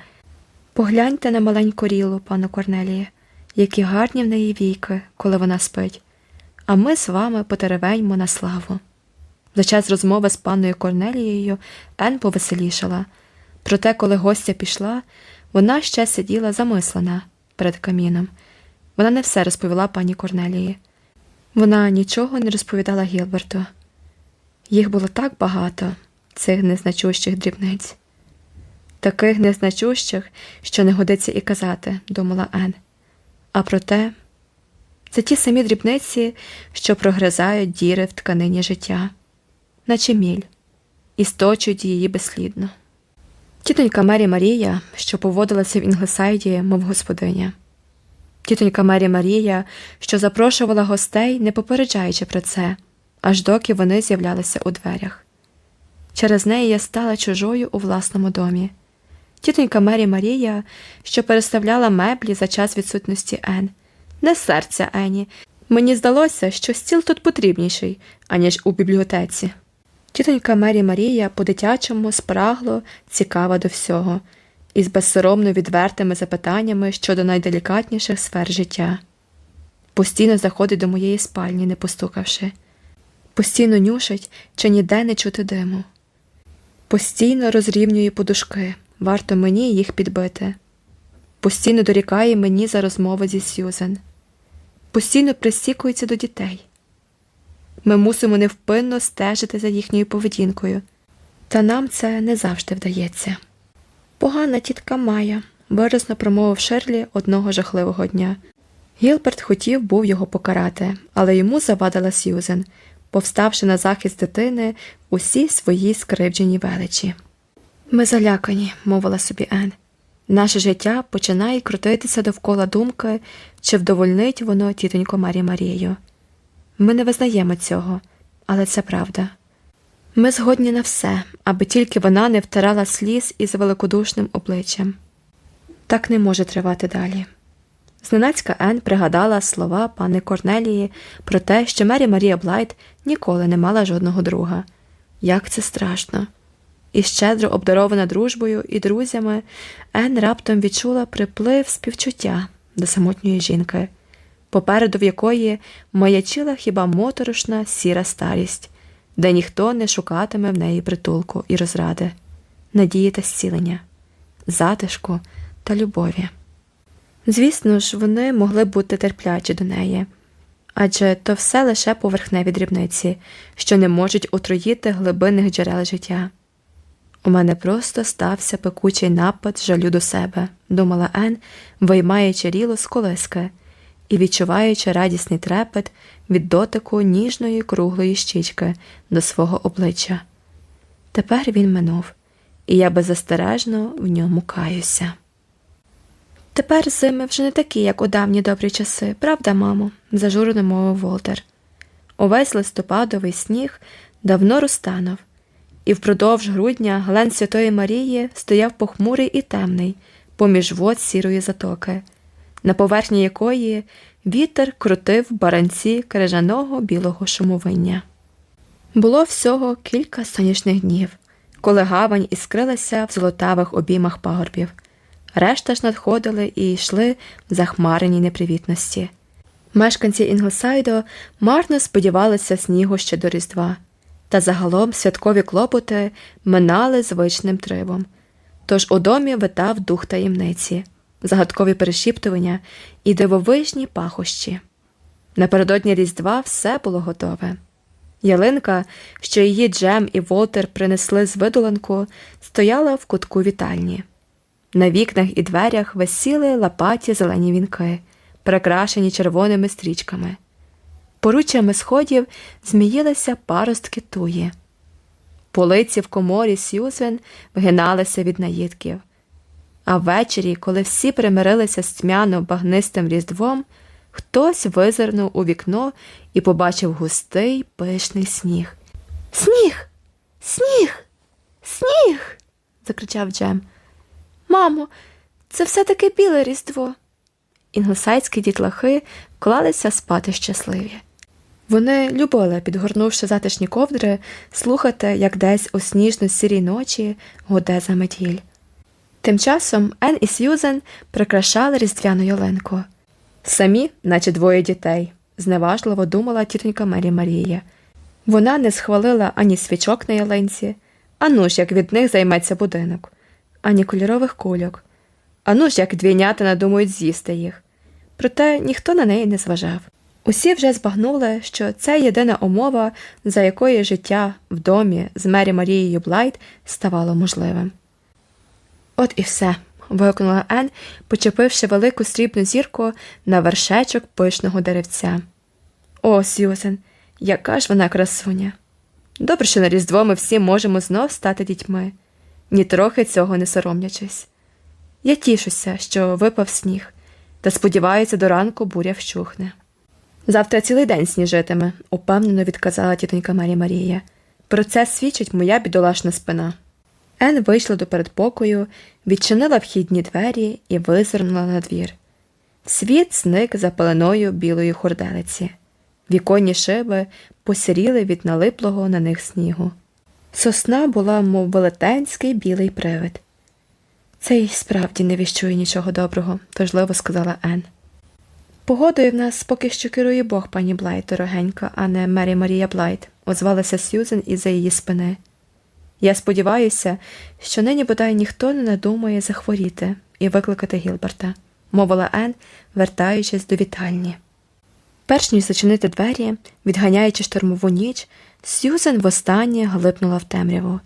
Погляньте на маленьку рілу, пану Корнеліє, які гарні в неї війки, коли вона спить, а ми з вами потеревеньмо на славу. За час розмови з панною Корнелією Ен повеселішала. Проте, коли гостя пішла, вона ще сиділа замислена перед каміном. Вона не все розповіла пані Корнелії. Вона нічого не розповідала Гілберту. Їх було так багато, цих незначущих дрібниць, таких незначущих, що не годиться і казати, думала Ен. А проте, це ті самі дрібниці, що прогризають діри в тканині життя, наче міль, і сточують її безслідно. Тітонька Мері Марія, що поводилася в Інглесайді, мов господиня. Тітонька Мері Марія, що запрошувала гостей, не попереджаючи про це, аж доки вони з'являлися у дверях. Через неї я стала чужою у власному домі. Тітонька Мері Марія, що переставляла меблі за час відсутності Ен. Не серця Ені. Мені здалося, що стіл тут потрібніший, аніж у бібліотеці. Тітонька Мері Марія по-дитячому спрагло цікава до всього, із безсоромно відвертими запитаннями щодо найделікатніших сфер життя. Постійно заходить до моєї спальні, не постукавши, постійно нюшить, чи ніде не чути диму, постійно розрівнює подушки, варто мені їх підбити, постійно дорікає мені за розмови зі Сьюзен, постійно присікується до дітей. Ми мусимо невпинно стежити за їхньою поведінкою, та нам це не завжди вдається. Погана тітка Майя, виразно промовив Шерлі одного жахливого дня. Гілберт хотів був його покарати, але йому завадила Сьюзен, повставши на захист дитини усі свої скривджені величі. Ми залякані, мовила собі Ен. Наше життя починає крутитися довкола думки, чи вдовольнить воно тітонько Марі Марію. Ми не визнаємо цього, але це правда. Ми згодні на все, аби тільки вона не втирала сліз із великодушним обличчям. Так не може тривати далі. Зненацька Ен пригадала слова пани Корнелії про те, що Мері Марія Блайт ніколи не мала жодного друга. Як це страшно! І щедро обдарована дружбою і друзями, Ен раптом відчула приплив співчуття до самотньої жінки попереду в якої маячила хіба моторошна сіра старість, де ніхто не шукатиме в неї притулку і розради, надії та зцілення, затишку та любові. Звісно ж, вони могли бути терплячі до неї, адже то все лише поверхневі дрібниці, що не можуть отруїти глибинних джерел життя. У мене просто стався пекучий напад жалю до себе, думала Ен, виймаючи ріло з колиски і відчуваючи радісний трепет від дотику ніжної круглої щічки до свого обличчя. Тепер він минув, і я беззастережно в ньому каюся. Тепер зими вже не такі, як у давні добрі часи, правда, мамо? зажурено мовив Волтер. Увесь листопадовий сніг давно розтанув, і впродовж грудня глен Святої Марії стояв похмурий і темний, поміж вод сірої затоки на поверхні якої вітер крутив баранці крижаного білого шумовиння. Було всього кілька сонячних днів, коли гавань іскрилася в золотавих обіймах пагорбів. Решта ж надходили і йшли в захмареній непривітності. Мешканці Інглсайдо марно сподівалися снігу ще до Різдва, та загалом святкові клопоти минали звичним тривом. Тож у домі витав дух таємниці загадкові перешіптування і дивовижні пахощі. Напередодні Різдва все було готове. Ялинка, що її Джем і Волтер принесли з видоланку, стояла в кутку вітальні. На вікнах і дверях висіли лопаті зелені вінки, прикрашені червоними стрічками. Поруччями сходів зміїлися паростки туї. Полиці в коморі Сьюзен вгиналися від наїдків. А ввечері, коли всі примирилися з тьмяно багнистим різдвом, хтось визирнув у вікно і побачив густий пишний сніг. Сніг, сніг, сніг. закричав Джем. Мамо, це все таки біле різдво. Інглосайські дітлахи клалися спати щасливі. Вони любили, підгорнувши затишні ковдри, слухати, як десь у сніжно сірій ночі гуде заметіль. Тим часом Ен і Сьюзен прикрашали різдвяну ялинку. Самі, наче двоє дітей, зневажливо думала тітонька Мері Марія. Вона не схвалила ані свічок на ялинці, ану ж як від них займеться будинок, ані кольорових кульок, ану ж як двійнята надумають з'їсти їх. Проте ніхто на неї не зважав. Усі вже збагнули, що це єдина умова, за якої життя в домі з Мері Марією Блайт ставало можливим. От і все. вигукнула Ен, почепивши велику срібну зірку на вершечок пишного деревця. О, Сьюзен, яка ж вона красуня. Добре, що на Різдво ми всі можемо знов стати дітьми, ні трохи цього не соромлячись. Я тішуся, що випав сніг, та сподіваюся, до ранку буря вщухне. Завтра цілий день сніжитиме, упевнено відказала тітонька Мері Марія. Про це свідчить моя бідолашна спина. Ен вийшла до передпокою, відчинила вхідні двері і визирнула на двір. Світ зник за пеленою білої хурделиці. Віконні шиби посіріли від налиплого на них снігу. Сосна була, мов велетенський білий привид. Це й справді не віщує нічого доброго, тужливо сказала Ен. Погодою в нас поки що керує Бог, пані Блайт, дорогенька, а не Мері Марія Блайт, озвалася Сьюзен із-за її спини. Я сподіваюся, що нині бодай ніхто не надумає захворіти і викликати Гілберта, мовила Ен, вертаючись до вітальні. Перш ніж зачинити двері, відганяючи штормову ніч, Сьюзен востаннє глипнула в темряву.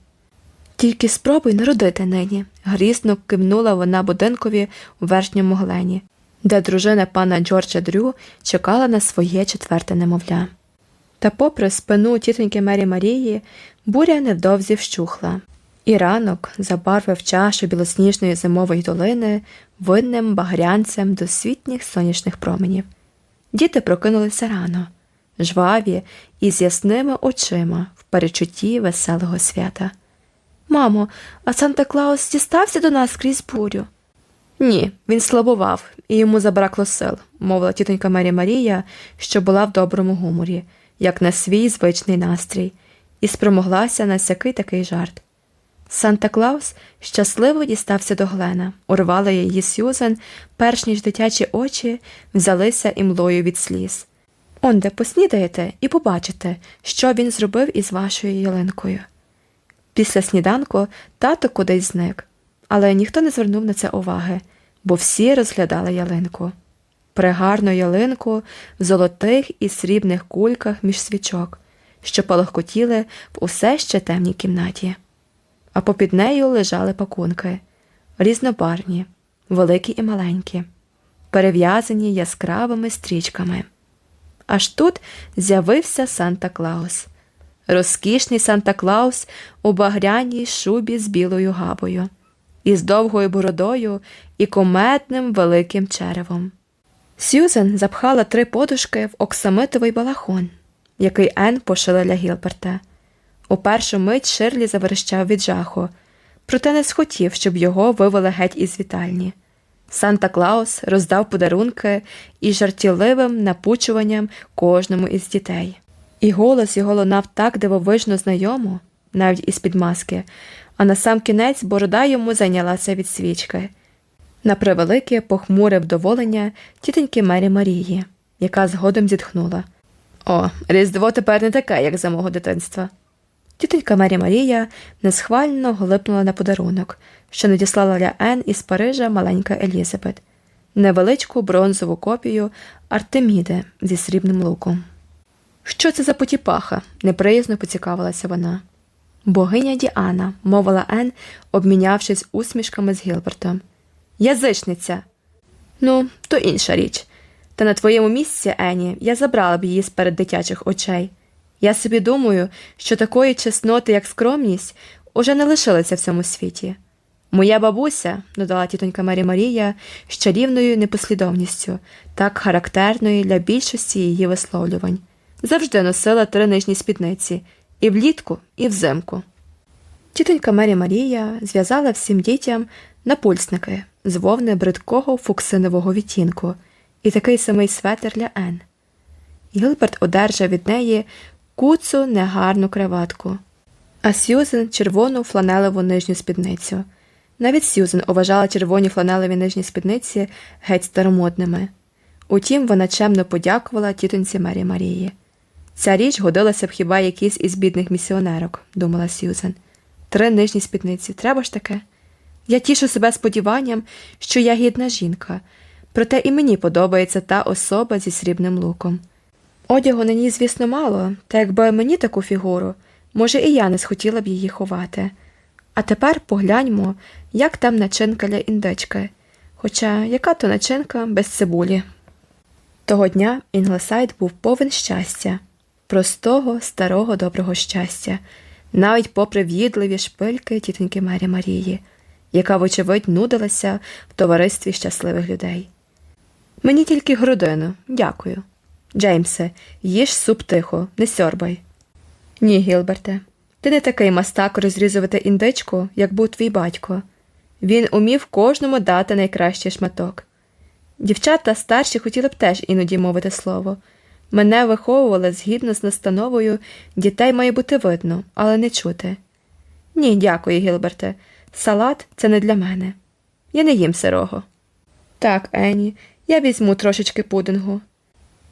Тільки спробуй народити нині, грізно кивнула вона будинкові у верхньому глені, де дружина пана Джорджа Дрю чекала на своє четверте немовля. Та, попри спину тітоньки Мері Марії, буря невдовзі вщухла, і ранок забарвив чашу білосніжної зимової долини винним багрянцем досвітніх сонячних променів. Діти прокинулися рано, жваві і з ясними очима в перечутті веселого свята. Мамо, а Санта Клаус дістався до нас крізь бурю. Ні, він слабував, і йому забракло сил, мовила тітонька Мері Марія, що була в доброму гуморі, як на свій звичний настрій, і спромоглася на всякий такий жарт. Санта Клаус щасливо дістався до Глена, урвала її Сюзан, перш ніж дитячі очі взялися імлою від сліз. Онде поснідаєте і побачите, що він зробив із вашою ялинкою. Після сніданку тато кудись зник, але ніхто не звернув на це уваги, бо всі розглядали ялинку. Пригарну ялинку в золотих і срібних кульках між свічок, що палахкотіли в усе ще темній кімнаті а попід нею лежали пакунки різнобарні, великі і маленькі, перев'язані яскравими стрічками. Аж тут з'явився Санта Клаус, розкішний Санта Клаус у багряній шубі з білою габою, із довгою бородою і кометним великим черевом. Сюзен запхала три подушки в оксамитовий балахон, який Ен пошила для Гілберта. У першу мить Ширлі заверещав від жаху, проте не схотів, щоб його вивели геть із вітальні. Санта Клаус роздав подарунки із жартівливим напучуванням кожному із дітей. І голос його лунав так дивовижно знайомо, навіть із під маски, а на сам кінець борода йому зайнялася від свічки. На превелике похмуре вдоволення тітоньки Мері Марії, яка згодом зітхнула О, Різдво тепер не таке, як за мого дитинства. Тітонька Мері Марія несхвально глипнула на подарунок, що надіслала для Ен із Парижа маленька Елізабет, невеличку бронзову копію Артеміди зі срібним луком. Що це за потіпаха? неприязно поцікавилася вона. Богиня Діана, мовила Ен, обмінявшись усмішками з Гілбертом. Язичниця. Ну, то інша річ. Та на твоєму місці, Ені, я забрала б її з перед дитячих очей. Я собі думаю, що такої чесноти, як скромність, уже не лишилася в цьому світі. Моя бабуся, додала тітонька Марі Марія з чарівною непослідовністю, так характерною для більшості її висловлювань, завжди носила три нижні спідниці і влітку, і взимку. Тітонька Марі Марія зв'язала всім дітям напульсники з вовни бридкого фуксинового відтінку і такий самий светер для Ен. Гілберт одержав від неї куцу негарну краватку, а Сьюзен червону фланелеву нижню спідницю. Навіть Сьюзен уважала червоні фланелеві нижні спідниці геть старомодними. Утім, вона чемно подякувала тітоньці Мері Марії. Ця річ годилася б хіба якийсь із бідних місіонерок, думала Сьюзен. Три нижні спідниці, треба ж таке? Я тішу себе сподіванням, що я гідна жінка, проте і мені подобається та особа зі срібним луком. Одягу на ній, звісно, мало, та якби мені таку фігуру, може, і я не схотіла б її ховати. А тепер погляньмо, як там начинка для індички. Хоча яка то начинка без цибулі. Того дня Інглесайд був повен щастя, простого, старого, доброго щастя, навіть попри в'їдливі шпильки тітоньки Мері Марії, яка, вочевидь, нудилася в товаристві щасливих людей. Мені тільки грудину, дякую. Джеймсе, їж суп тихо, не сьорбай. Ні, Гілберте, ти не такий мастак розрізувати індичку, як був твій батько. Він умів кожному дати найкращий шматок. Дівчата старші хотіли б теж іноді мовити слово. Мене виховували згідно з настановою дітей має бути видно, але не чути. Ні, дякую, Гілберте. Салат це не для мене. Я не їм сирого. Так, Ені, я візьму трошечки пудингу.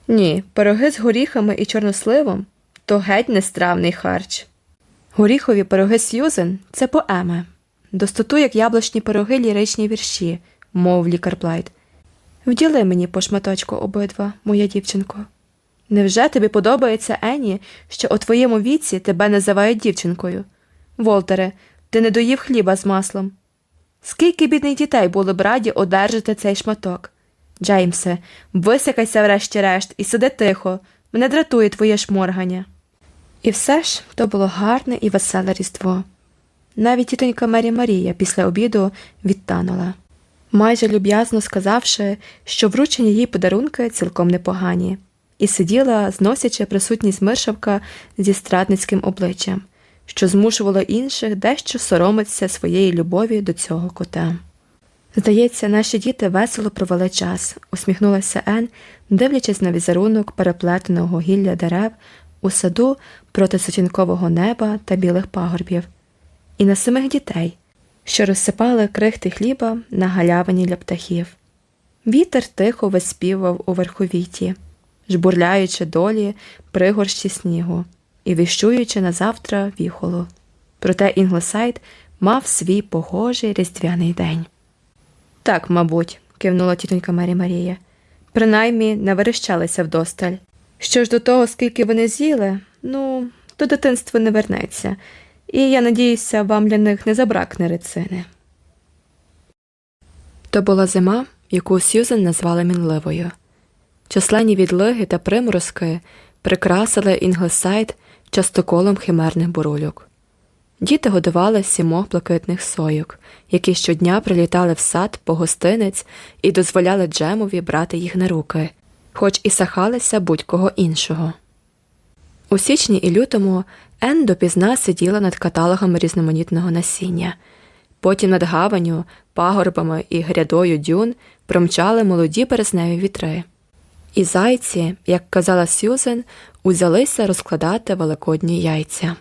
Ні, пироги з горіхами і чорносливом то геть нестравний харч. Горіхові пироги Сьюзен це поеми. Достоту, як яблучні пироги ліричні вірші, мов лікар Блайт. Вділи мені по шматочку обидва, моя дівчинко. Невже тобі подобається, Ені, що у твоєму віці тебе називають дівчинкою? Волтере, ти не доїв хліба з маслом. Скільки бідних дітей були б раді одержати цей шматок? Джеймсе, висякайся врешті-решт і сиди тихо, мене дратує твоє шморгання. І все ж то було гарне і веселе різдво. Навіть тітонька Мері Марія після обіду відтанула, майже люб'язно сказавши, що вручені їй подарунки цілком непогані, і сиділа, зносячи присутність миршавка зі страдницьким обличчям, що змушувало інших дещо соромитися своєї любові до цього кота. Здається, наші діти весело провели час, усміхнулася Ен, дивлячись на візерунок переплетеного гілля дерев у саду проти сутінкового неба та білих пагорбів, і на самих дітей, що розсипали крихти хліба на галявині для птахів. Вітер тихо виспівав у верховіті, жбурляючи долі пригорщі снігу і віщуючи на завтра віхолу. Проте Інглосайд мав свій погожий різдвяний день. Так, мабуть, кивнула тітонька Мері Марія. Принаймні не верещалися вдосталь. Що ж до того, скільки вони з'їли, ну, до дитинства не вернеться, і я надіюся, вам для них не забракне рецини. То була зима, яку Сьюзен назвала мінливою. Численні відлиги та приморозки прикрасили Інглесайд частоколом химерних бурульок. Діти годували сімох блакитних сойок, які щодня прилітали в сад по гостинець і дозволяли Джемові брати їх на руки, хоч і сахалися будь-кого іншого. У січні і лютому Ен допізна сиділа над каталогами різноманітного насіння. Потім над гаваню, пагорбами і грядою дюн промчали молоді березневі вітри. І зайці, як казала Сюзен, узялися розкладати великодні яйця.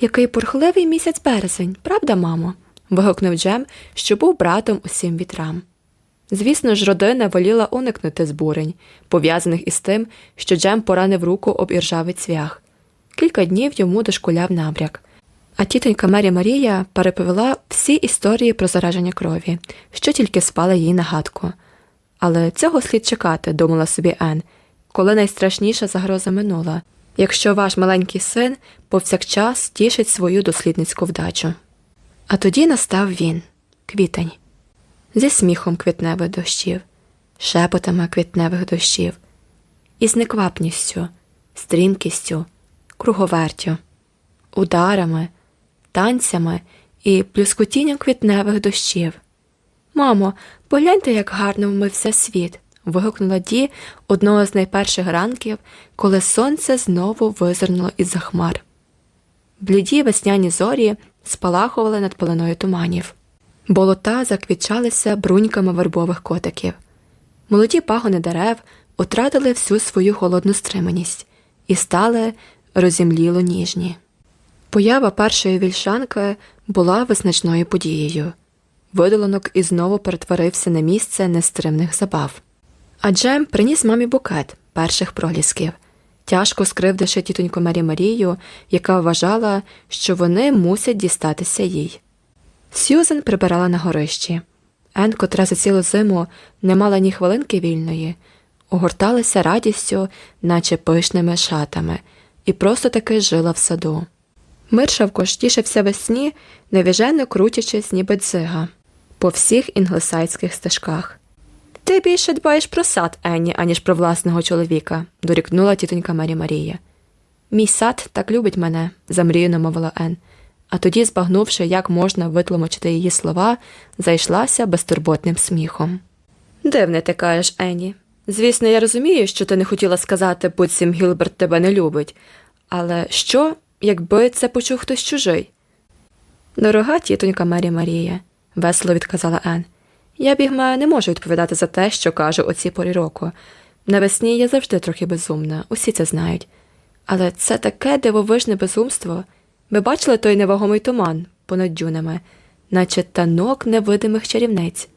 Який бурхливий місяць березень, правда, мамо? вигукнув Джем, що був братом усім вітрам. Звісно ж, родина воліла уникнути збурень, пов'язаних із тим, що Джем поранив руку об іржавий цвях. Кілька днів йому дошкуляв набряк. А тітонька Мері Марія переповіла всі історії про зараження крові, що тільки спали їй на гадку. Але цього слід чекати, думала собі Ен, коли найстрашніша загроза минула, якщо ваш маленький син повсякчас тішить свою дослідницьку вдачу. А тоді настав він, квітень, зі сміхом квітневих дощів, шепотами квітневих дощів, із неквапністю, стрімкістю, круговертю, ударами, танцями і плюскотінням квітневих дощів. Мамо, погляньте, як гарно вмився світ. Вигукнула Ді одного з найперших ранків, коли сонце знову визирнуло із за хмар. Бліді весняні зорі спалахували над пеленою туманів. Болота заквічалися бруньками вербових котиків. Молоді пагони дерев утратили всю свою холодну стриманість і стали розімліло ніжні. Поява першої вільшанки була визначною подією. Видолонок і знову перетворився на місце нестримних забав. А Джем приніс мамі букет перших пролісків. тяжко скривдивши тітоньку Марі Марію, яка вважала, що вони мусять дістатися їй. Сьюзен прибирала на горищі. Ен, котра за цілу зиму не мала ні хвилинки вільної, огорталася радістю, наче пишними шатами, і просто таки жила в саду. Миршавко тішився весні, невіжено крутячись, ніби дзига, по всіх інглесайських стежках. Ти більше дбаєш про сад, Енні, аніж про власного чоловіка, дорікнула тітонька Марі Марія. Мій сад так любить мене, замріяно мовила Ен, а тоді, збагнувши, як можна витлумачити її слова, зайшлася безтурботним сміхом. Дивне ти кажеш, Енні. Звісно, я розумію, що ти не хотіла сказати, буцім Гілберт тебе не любить, але що, якби це почув хтось чужий? Дорога тітонька Марі Марія, весело відказала Ен. Я бігма не можу відповідати за те, що кажу о цій порі року. Навесні я завжди трохи безумна, усі це знають. Але це таке дивовижне безумство. Ви бачили той невагомий туман понад дюнами, наче танок невидимих чарівниць,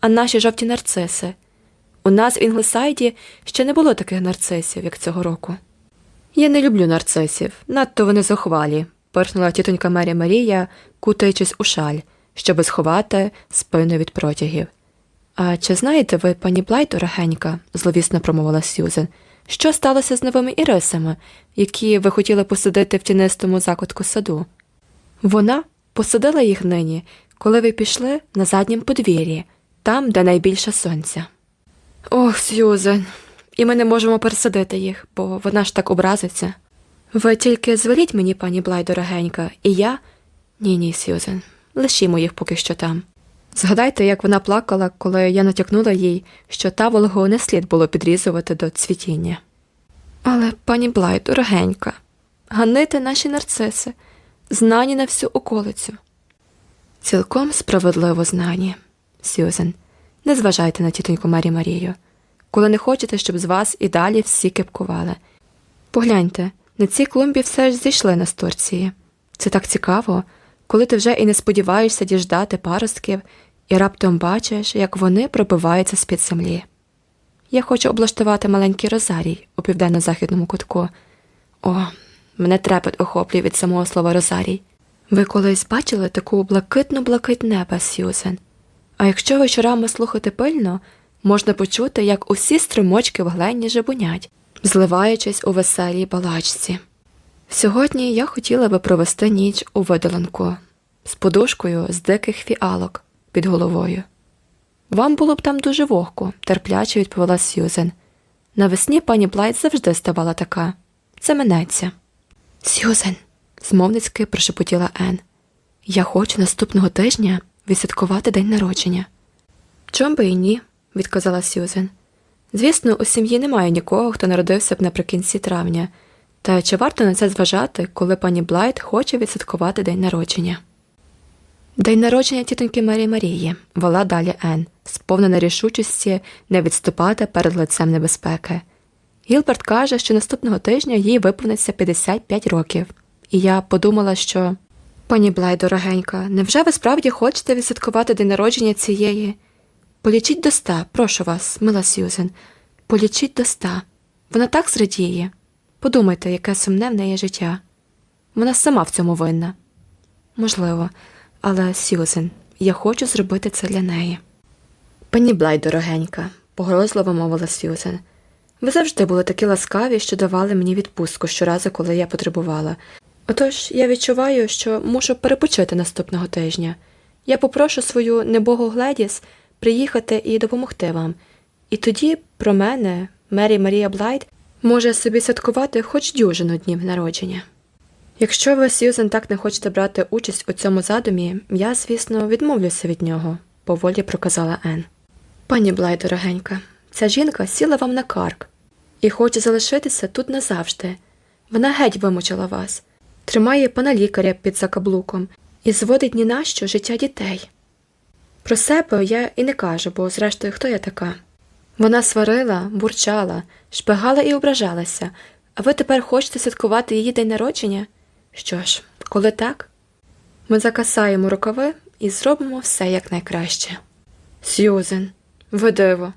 а наші жовті нарциси. У нас в Інглесайді ще не було таких нарцисів, як цього року. Я не люблю нарцисів, надто вони зухвалі, пирхнула тітонька Мері Марія, кутаючись у шаль щоби сховати спину від протягів. А чи знаєте ви, пані Блайт, дорогенька, зловісно промовила Сьюзен, що сталося з новими ірисами, які ви хотіли посадити в тінистому закутку саду? Вона посадила їх нині, коли ви пішли на заднім подвір'ї, там, де найбільше сонця. Ох, Сюзен, і ми не можемо пересадити їх, бо вона ж так образиться. Ви тільки звеліть мені, пані Блай, дорогенька, і я. Ні, ні, Сюзен, лишімо їх поки що там. Згадайте, як вона плакала, коли я натякнула їй, що таволго не слід було підрізувати до цвітіння. Але, пані Блай, дорогенька, ганити наші нарциси, знані на всю околицю. Цілком справедливо знані, Сюзен, не зважайте на тітоньку Марі Марію, коли не хочете, щоб з вас і далі всі кипкували. Погляньте, на цій клумбі все ж зійшли насторції. Це так цікаво коли ти вже і не сподіваєшся діждати паростків, і раптом бачиш, як вони пробиваються з під землі. Я хочу облаштувати маленький розарій у південно-західному кутку. О, мене трепет охоплює від самого слова розарій. Ви колись бачили таку блакитну блакит неба, Сьюзен? А якщо вечорами слухати пильно, можна почути, як усі струмочки в глені жебунять, зливаючись у веселій балачці. Сьогодні я хотіла би провести ніч у видоланку з подушкою з диких фіалок під головою. Вам було б там дуже вогко, терпляче відповіла Сьюзен. Навесні пані Блайт завжди ставала така. Це минеться. Сьюзен, змовницьки прошепотіла Ен. Я хочу наступного тижня відсвяткувати день народження. Чом би і ні, відказала Сьюзен. Звісно, у сім'ї немає нікого, хто народився б наприкінці травня. Та чи варто на це зважати, коли пані Блайт хоче відсвяткувати день народження? День народження тітоньки Марії Марії вела далі Ен, сповнена рішучості не відступати перед лицем небезпеки. Гілберт каже, що наступного тижня їй виповниться 55 років, і я подумала, що. Пані Блай, дорогенька, невже ви справді хочете відсвяткувати день народження цієї? Полічіть до ста, прошу вас, мила Сьюзен, полічіть до ста. Вона так зрадіє. Подумайте, яке сумне в неї життя. Вона сама в цьому винна. Можливо, але, Сьюзен, я хочу зробити це для неї. Пані Блайт, дорогенька, погрозливо мовила Сьюзен. Ви завжди були такі ласкаві, що давали мені відпустку щоразу, коли я потребувала. Отож я відчуваю, що мушу перепочити наступного тижня. Я попрошу свою небогу Гледіс приїхати і допомогти вам. І тоді про мене, Мері Марія Блайт, може собі святкувати хоч дюжину днів народження. Якщо ви, Сьюзен, так не хочете брати участь у цьому задумі, я, звісно, відмовлюся від нього, поволі проказала Ен. Пані Блай, дорогенька, ця жінка сіла вам на карк і хоче залишитися тут назавжди. Вона геть вимучила вас, тримає пана лікаря під закаблуком і зводить ні на що життя дітей. Про себе я і не кажу, бо, зрештою, хто я така? Вона сварила, бурчала, шпигала і ображалася, а ви тепер хочете святкувати її день народження? Що ж, коли так, ми закасаємо рукави і зробимо все якнайкраще. Сьюзен, ви диво.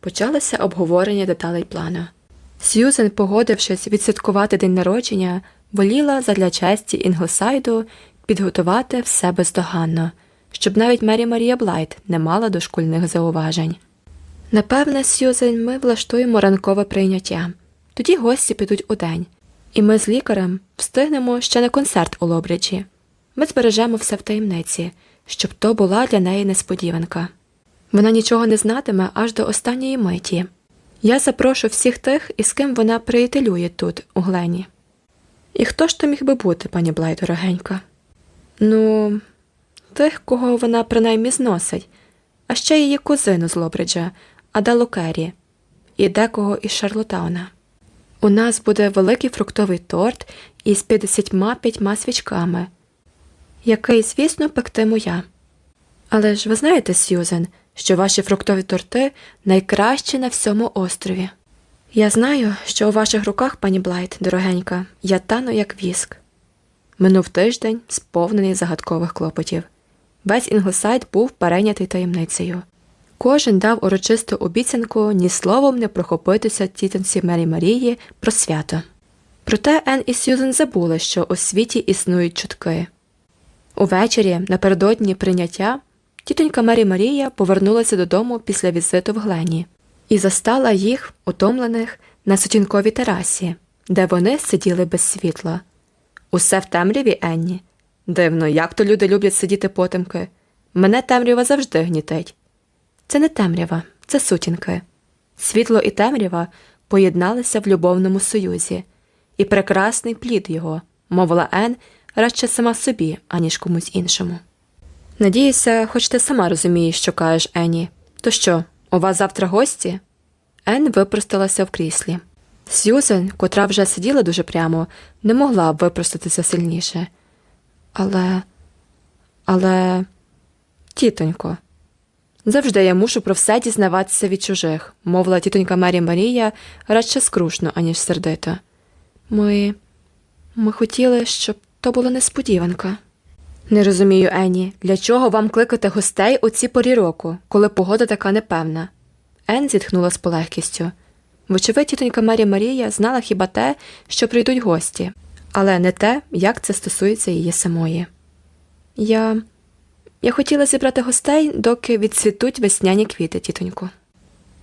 Почалося обговорення деталей плану. Сьюзен, погодившись відсвяткувати день народження, воліла задля честі Інглсайду підготувати все бездоганно, щоб навіть Мері Марія Блайт не мала дошкульних зауважень. Напевне, Сьюзен, ми влаштуємо ранкове прийняття. Тоді гості підуть у день, і ми з лікарем встигнемо ще на концерт у Лобриджі. Ми збережемо все в таємниці, щоб то була для неї несподіванка. Вона нічого не знатиме аж до останньої миті. Я запрошу всіх тих, із ким вона приятелює тут, у Глені. І хто ж то міг би бути, пані Блай, дорогенька? Ну, тих, кого вона принаймні зносить, а ще її кузину з Лобриджа, Аделу Керрі, і декого із Шарлотауна. У нас буде великий фруктовий торт із 55 свічками, який, звісно, пектиму я. Але ж ви знаєте, Сьюзен, що ваші фруктові торти найкращі на всьому острові. Я знаю, що у ваших руках, пані Блайт, дорогенька, я тану як віск. Минув тиждень, сповнений загадкових клопотів. Весь Інглсайд був перейнятий таємницею. Кожен дав урочисту обіцянку ні словом не прохопитися тітонці Мері Марії про свято. Проте Ен і Сьюзен забули, що у світі існують чутки. Увечері, напередодні прийняття, тітонька Мері Марія повернулася додому після візиту в Глені і застала їх, утомлених, на сутінковій терасі, де вони сиділи без світла. Усе в темряві Енні. Дивно, як то люди люблять сидіти потемки. Мене темрява завжди гнітить. Це не темрява, це сутінки. Світло і темрява поєдналися в любовному союзі, і прекрасний плід його, мовила Ен, радше сама собі, аніж комусь іншому. Надіюся, хоч ти сама розумієш, що кажеш Ені. То що, у вас завтра гості? Ен випросталася в кріслі. Сьюзен, котра вже сиділа дуже прямо, не могла б випростатися сильніше. Але, але, тітонько, завжди я мушу про все дізнаватися від чужих, мовила тітонька Мері Марія радше скрушно, аніж сердито. Ми. ми хотіли, щоб то була несподіванка. Не розумію, Ені, для чого вам кликати гостей у ці порі року, коли погода така непевна. Ен зітхнула з полегкістю. Вочевидь, тітонька Мері Марія знала хіба те, що прийдуть гості, але не те, як це стосується її самої. Я Я хотіла зібрати гостей, доки відцвітуть весняні квіти, тітоньку.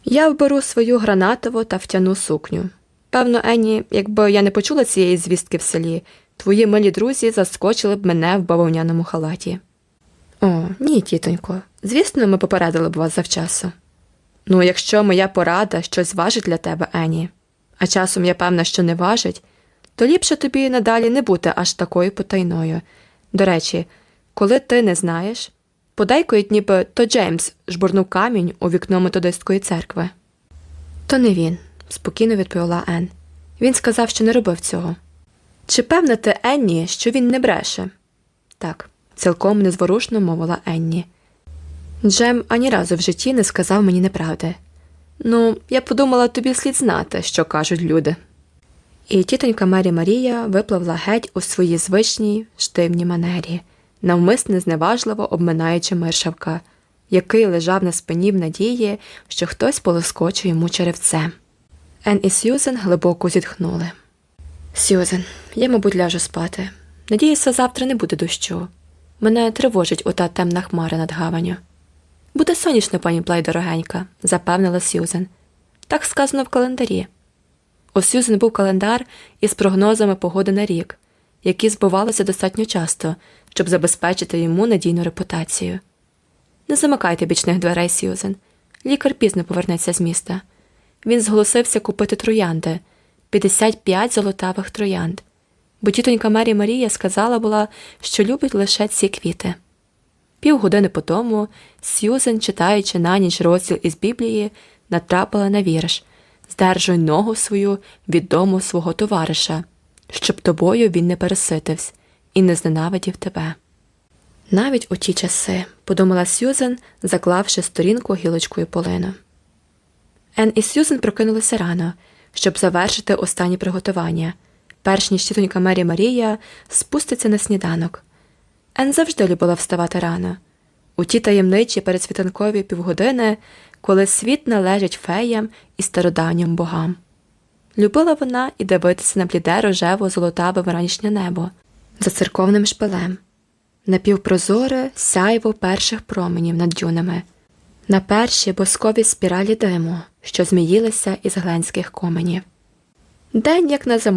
Я вберу свою гранатову та втяну сукню. Певно, Енні, якби я не почула цієї звістки в селі, твої милі друзі заскочили б мене в бавовняному халаті. О, ні, тітонько. Звісно, ми попередили б вас завчасу. Ну, якщо моя порада щось важить для тебе, Ені, а часом я певна, що не важить, то ліпше тобі надалі не бути аж такою потайною. До речі, коли ти не знаєш, подейкують, ніби то Джеймс жбурнув камінь у вікно методистської церкви. То не він, спокійно відповіла Ен. Він сказав, що не робив цього. Чи певна ти, Енні, що він не бреше? Так, цілком незворушно мовила Енні. Джем ані разу в житті не сказав мені неправди. Ну, я подумала, тобі слід знати, що кажуть люди. І тітонька Мері Марія випливла геть у своїй звичній штивній манері, навмисне зневажливо обминаючи миршавка, який лежав на спині в надії, що хтось полоскочив йому черевце. Ен і Сьюзен глибоко зітхнули. Сьюзен, я, мабуть, ляжу спати. Надіюся, завтра не буде дощу. Мене тривожить ота темна хмара над гаванню. Буде сонячно, пані Блайт, дорогенька, запевнила Сьюзен. Так сказано в календарі. У Сьюзен був календар із прогнозами погоди на рік, які збувалися достатньо часто, щоб забезпечити йому надійну репутацію. Не замикайте бічних дверей, Сьюзен. Лікар пізно повернеться з міста. Він зголосився купити троянди 55 золотавих троянд, бо тітонька Мері Марія сказала була, що любить лише ці квіти. Півгодини по тому Сьюзен, читаючи на ніч розділ із Біблії, натрапила на вірш Здержуй ногу свою від дому свого товариша, щоб тобою він не переситився і не зненавидів тебе. Навіть у ті часи, подумала Сьюзен, заклавши сторінку гілочкою полину. Ен і Сьюзен прокинулися рано, щоб завершити останні приготування, перш ніж тітонька Мері Марія спуститься на сніданок. Ен завжди любила вставати рано, у ті таємничі передсвітанкові півгодини, коли світ належить феям і стародавнім богам. Любила вона і дивитися на бліде рожево золотаве вранішнє небо за церковним шпилем, напівпрозоре сяйво перших променів над дюнами, на перші боскові спіралі диму, що зміїлися із гленських коменів. День, як на зиму.